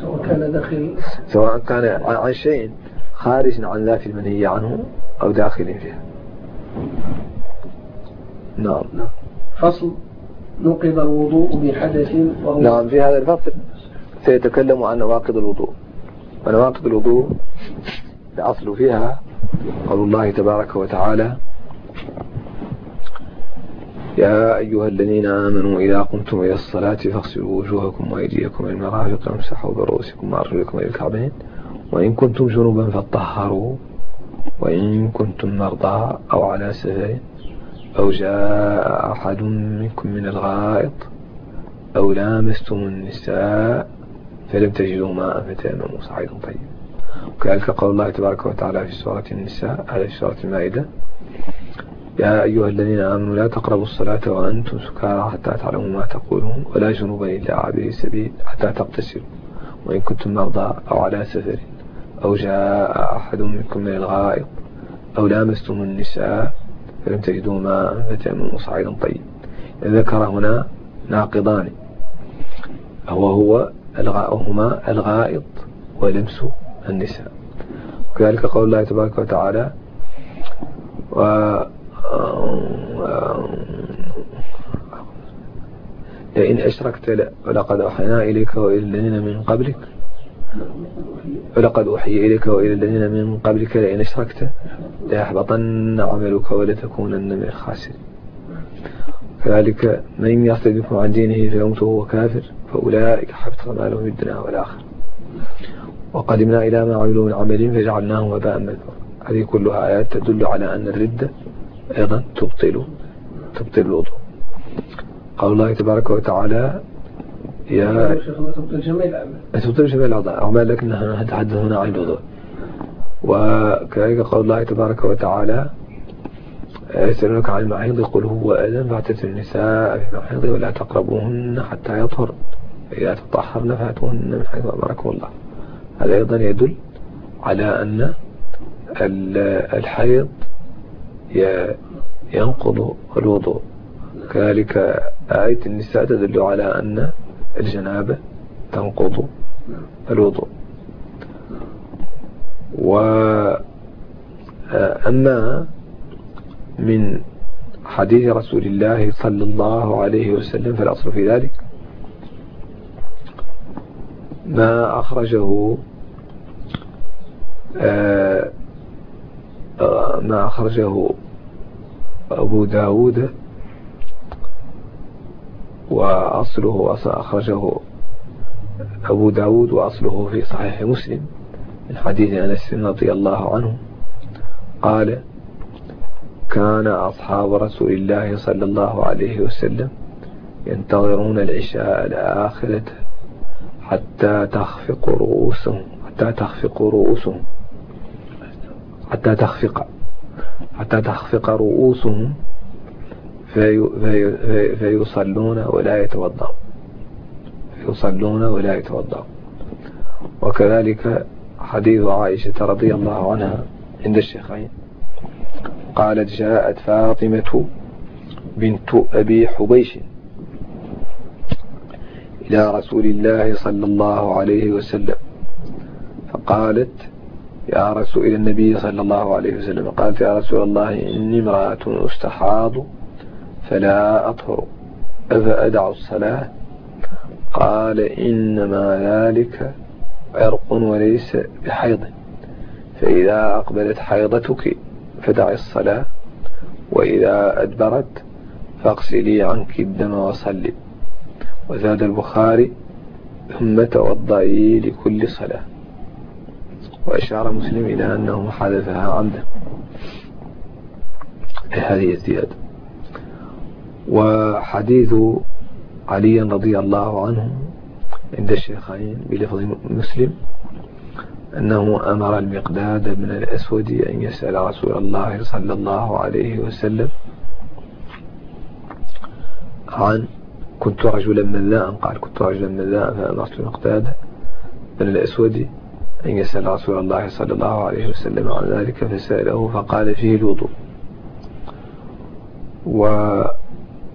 سواء كان داخل سواء كان عن شيء خارج عن ذات المنهي عنه أو داخل فيها. نعم. فصل. نقض الوضوء بحدث وهو نعم في هذا الفصل سيتكلم عن نواقض الوضوء. ونواقض الوضوء الأصل فيها قول الله تبارك وتعالى يا أيها الذين آمنوا إذا قمتم إلى الصلاة فاغسلوا وجوهكم وأيديكم إلى المرافق وامسحوا برؤوسكم وأرجلكم إلى الكعبين وإن كنتم جنوبا فاطهروا وإن كنتم مرضى أو على سفر أو جاء أحد منكم من الغائط أو لامستم النساء فلم تجدوا ماء فتيمموا صعيدا طيب. وكذلك قول الله تبارك وتعالى في سورة النساء على سورة المائدة يا أيها الذين آمنوا لا تقربوا الصلاة وأنتم سكارى حتى تعلموا ما تقولون ولا جنوبا إلا عابري سبيل حتى تغتسلوا وإن كنتم مرضى أو على سفر أو جاء أحد منكم من الغائط أو لامستم النساء فلم تجدوا ماء فتيمموا صعيدا طيب. ذكر هنا ناقضان وهو هما الغائط ولمس النساء. وكذلك قول الله تبارك وتعالى و لئن أشركت ولقد أوحينا إليك الذين من قبلك ولقد أوحي إليك وإلى الذين من قبلك لئن أشركت ليحبطن عملك ولتكونن من الخاسرين. كذلك من يرتدكم عن دينه فيموت وهو كافر فأولئك حبط مالهم في الدنيا والآخرة. وقدمنا إلى ما عملوا من عمل فجعلناه وباء منثورا. هذه كلها آيات تدل على أن الردة أيضا تبطل تبطل الوضوء. قول الله تبارك وتعالى يا تبطل جميع جميع الأعمال لكنها نتحدث هنا عن الوضوء. وكذلك قول الله تبارك وتعالى يسألونك عن المحيض قل هو أذن فاعتزلوا النساء في المحيض ولا تقربوهن حتى يطهر. إذا تطهرن فأتوهن من حيث أمركم الله. هذا أيضا يدل على أن الحيض ينقض الوضوء. كذلك آية النساء تدل على أن الجنابة تنقض الوضوء. وأما من حديث رسول الله صلى الله عليه وسلم فالأصل في ذلك ما أخرجه آه، ما أخرجه أبو داود وأصله أخرجه أبو داود وأصله في صحيح مسلم من حديث أنس رضي الله عنه. قال كان أصحاب رسول الله صلى الله عليه وسلم ينتظرون العشاء الآخرة حتى تخفق رؤوسهم حتى تخفق رؤوسهم حتى تخفق حتى تخفق رؤوسهم في في فيصلون ولا يتوضأ. يصلون ولا يتوضأ. وكذلك حديث عائشة رضي الله عنها عند الشيخين. قالت جاءت فاطمة بنت أبي حبيش إلى رسول الله صلى الله عليه وسلم فقالت يا رسول النبي صلى الله عليه وسلم. قالت يا رسول الله إني امرأة أستحاض فلا أطهر. أفأدع الصلاة قال إنما ذلك عرق وليس بحيض. فإذا أقبلت حيضتك فدع الصلاة وإذا أدبرت فاغسلي عنك الدم وصلي. وزاد البخاري ثم توضعي لكل صلاة. وأشار مسلم إلى أنه حدثها عمدا. هذه الزيادة. وحديث علي رضي الله عنه عند الشيخين بلفظ مسلم أنه أمر المقداد بن الأسود أن يسأل رسول الله صلى الله عليه وسلم عن كنت رجلا مذاء قال كنت رجلا مذاء فأمرت المقداد بن الأسود أن يسأل رسول الله صلى الله عليه وسلم عن ذلك فسأله فقال فيه الوضوء.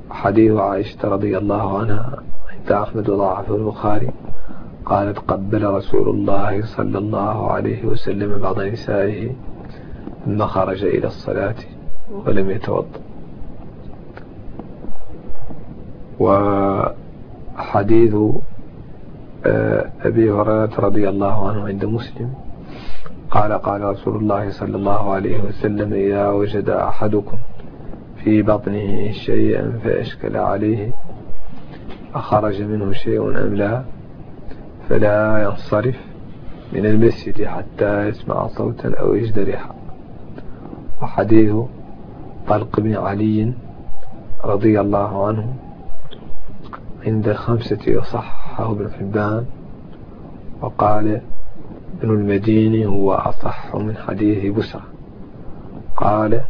وحديث عائشة رضي الله عنها عند أحمد وضعفه البخاري قالت قبل رسول الله صلى الله عليه وسلم بعض نسائه ثم خرج إلى الصلاة ولم يتوضأ. وحديث آه، أبي هريرة رضي الله عنه عند مسلم قال قال رسول الله صلى الله عليه وسلم إذا وجد أحدكم في بطنه شيئا فأشكل عليه أخرج منه شيء أم لا فلا ينصرف من المسجد حتى يسمع صوتا أو يجد ريحا. وحديث طلق بن علي رضي الله عنه عند الخمسة يصحه ابن حبان وقال ابن المديني هو أصح من حديث بسرة قال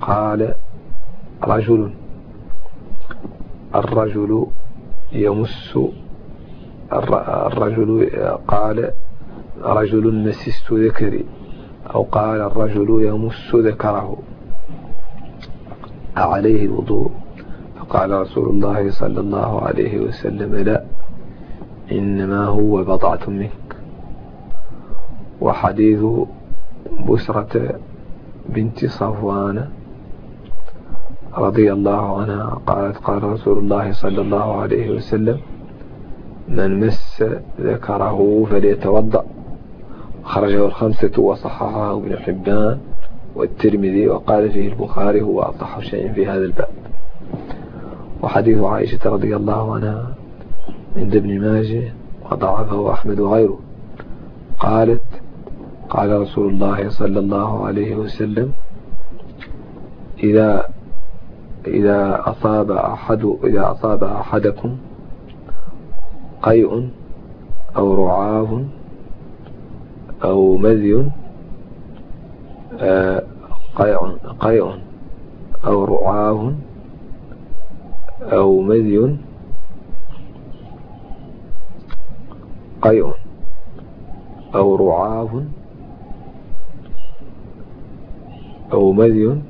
قال رجل الرجل يمس الرجل قال رجل مسست ذكري أو قال الرجل يمس ذكره. أعليه الوضوء؟ فقال رسول الله صلى الله عليه وسلم لا إنما هو بضعة منك. وحديث بسرة بنت صفوان رضي الله عنها قالت قال رسول الله صلى الله عليه وسلم من مس ذكره فليتوضأ خرجه الخمسة وصححه ابن حبان والترمذي وقال فيه البخاري هو أصح شيء في هذا الباب وحديث عائشة رضي الله عنها عند ابن ماجه وضعفه أحمد وغيره. قالت قال رسول الله صلى الله عليه وسلم إذا إذا أصاب أحد إذا أصاب أحدكم قيء أو رعاف أو مذي آه، قيء قيء أو رعاف أو مذي قيء أو رعاف أو مذي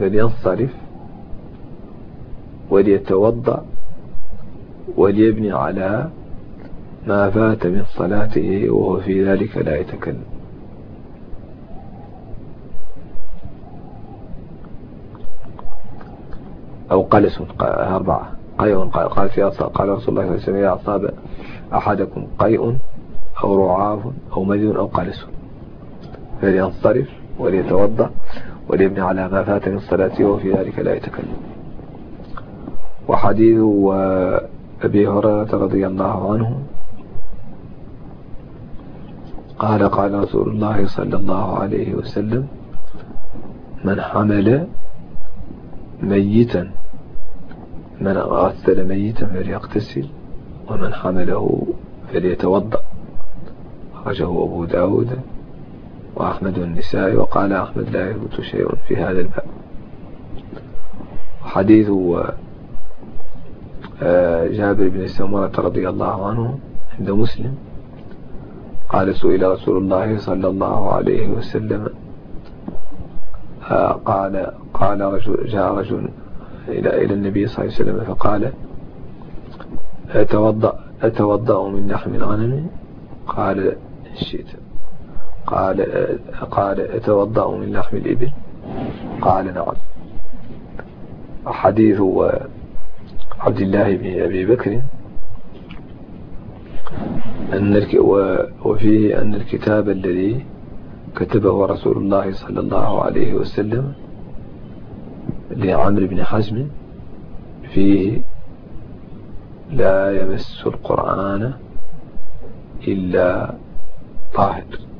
فلينصرف وليتوضأ وليبني على ما فات من صلاته وهو في ذلك لا يتكلم. أو قلس أربعة. قيء قال في قال رسول الله صلى الله عليه وسلم إذا أصاب أحدكم قيء أو رعاف أو مجد أو قلس فلينصرف وليتوضأ وليبني على ما فات من الصلاة وفي ذلك لا يتكلم. وحديث أبي هريرة رضي الله عنه قال قال رسول الله صلى الله عليه وسلم من حمل ميتا من غسل ميتا فليغتسل ومن حمله فليتوضأ. خرجه أبو داود. وأحمد النساء وقال أحمد لا يثبت شيء في هذا الباب. حديث آه، جابر بن سمرة رضي الله عنه عند مسلم. قال سئل رسول الله صلى الله عليه وسلم آه، قال قال رجل جاء رجل إلى إلى النبي صلى الله عليه وسلم فقال أتوضأ أتوضأ من لحم الغنم؟ قال شئت. قال قال أتوضأ من لحم الإبل؟ قال نعم. حديث عبد الله بن أبي بكر. أن وفيه أن الكتاب الذي كتبه رسول الله صلى الله عليه وسلم لعمر بن حزم فيه لا يمس القرآن إلا طاهر.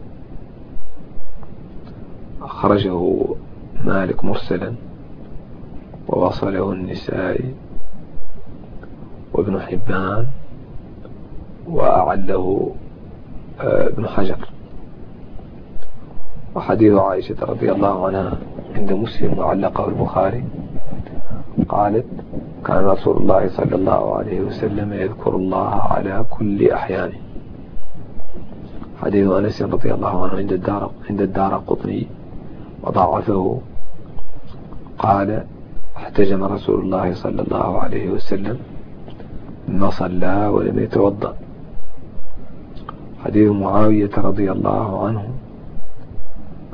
أخرجه مالك مرسلا ووصله النسائي وابن حبان وأعله آه، ابن حجر. وحديث عائشة رضي الله عنها عند مسلم وعلقه البخاري. قالت كان رسول الله صلى الله عليه وسلم يذكر الله على كل أحيانه. حديث أنس رضي الله عنه عند الدار عند الدار قطني. وضعفه قال احتجم رسول الله صلى الله عليه وسلم ما صلى ولم يتوضأ. حديث معاوية رضي الله عنه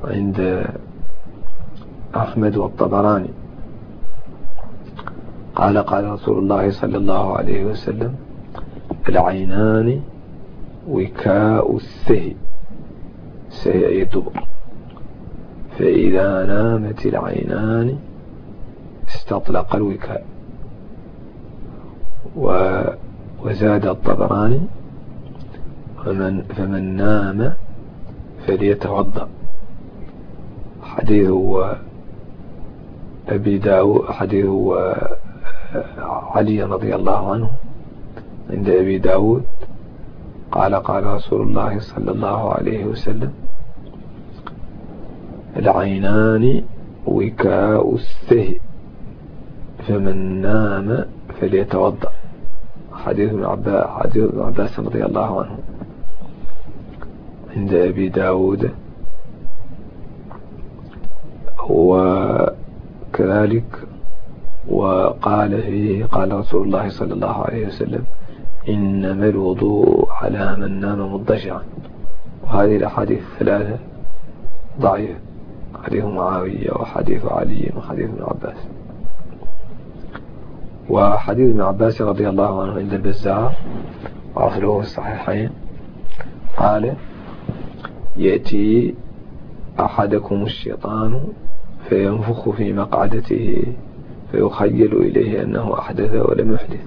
عند أحمد والطبراني. قال قال رسول الله صلى الله عليه وسلم العينان وكاء السهي سهي الدبر فإذا نامت العينان استطلق الوكاء. وزاد الطبراني فمن, فمن نام فليتوضأ حديث أبي داود حديث علي رضي الله عنه عند أبي داود. قال قال رسول الله صلى الله عليه وسلم العينان وكاء السهي. فمن نام فليتوضأ. حديث ابن عباس حديث ابن عباس رضي الله عنه. عند أبي داود. وكذلك وقال فيه قال رسول الله صلى الله عليه وسلم إنما الوضوء على من نام مضجعا وهذه الأحاديث الثلاثة ضعيفة. حديث معاوية وحديث علي وحديث ابن عباس. وحديث ابن عباس رضي الله عنه عند البزار في الصحيحين. قال يأتي أحدكم الشيطان فينفخ في مقعدته فيخيل إليه أنه أحدث ولم يحدث.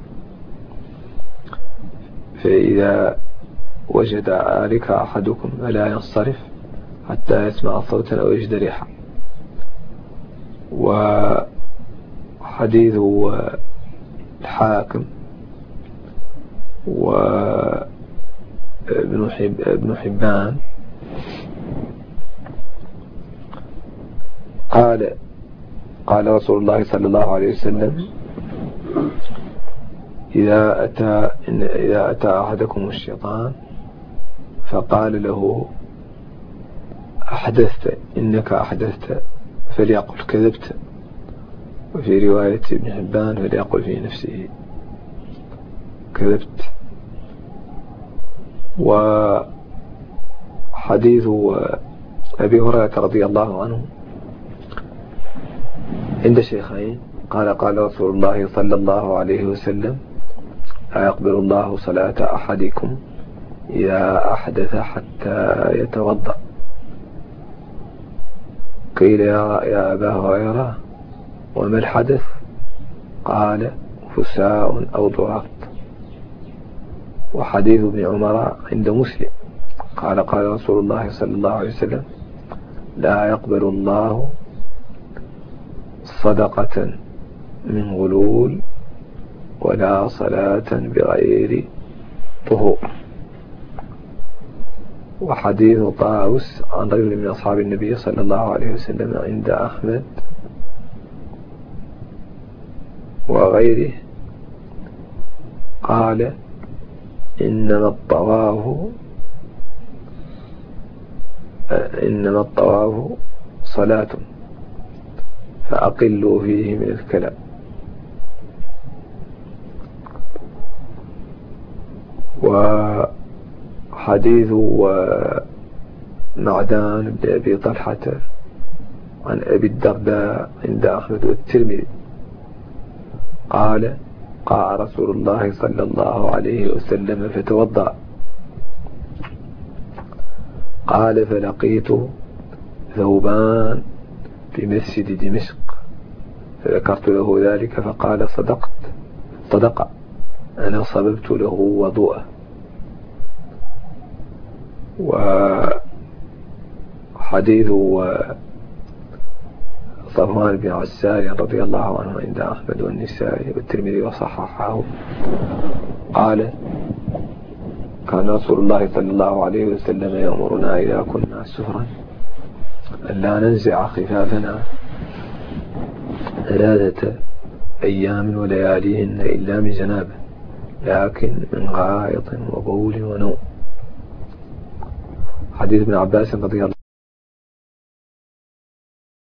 فإذا وجد ذلك أحدكم فلا ينصرف. حتى يسمع صوتا أو يجد ريحا. وحديث الحاكم وابن حب ابن حبان قال قال رسول الله صلى الله عليه وسلم إذا أتى إذا أتى أحدكم الشيطان فقال له أحدثت إنك أحدثت فليقل كذبت. وفي رواية ابن حبان فليقل في نفسه كذبت. وحديث أبي هريرة رضي الله عنه عند الشيخين قال قال رسول الله صلى الله عليه وسلم أيقبل الله صلاة أحدكم إذا أحدث حتى يتوضأ. قيل يا, يا أبا هريرة وما الحدث؟ قال فساء أو ضراط وحديث ابن عمر عند مسلم. قال قال رسول الله صلى الله عليه وسلم لا يقبل الله صدقة من غلول ولا صلاة بغير طهور. وحديث طاوس عن رجل من أصحاب النبي صلى الله عليه وسلم عند أحمد وغيره قال إنما الطواف إنما الطواف صلاة فأقلوا فيه من الكلام. وحديث معدان بن أبي طلحة عن أبي الدرداء عند أحمد والترمذي. قال قال رسول الله صلى الله عليه وسلم فتوضأ. قال فلقيت ثوبان في مسجد دمشق فذكرت له ذلك فقال صدقت صدق أنا صببت له وضوءه. وحديث صفوان بن عسار رضي الله عنه عند أحمد والنسائي والترمذي وصححه. قال كان رسول الله صلى الله عليه وسلم يأمرنا إذا كنا سفرا أن لا ننزع خفافنا ثلاثة أيام ولياليهن إلا من جنابة لكن من غائط وبول ونوم. حديث ابن عباس رضي الله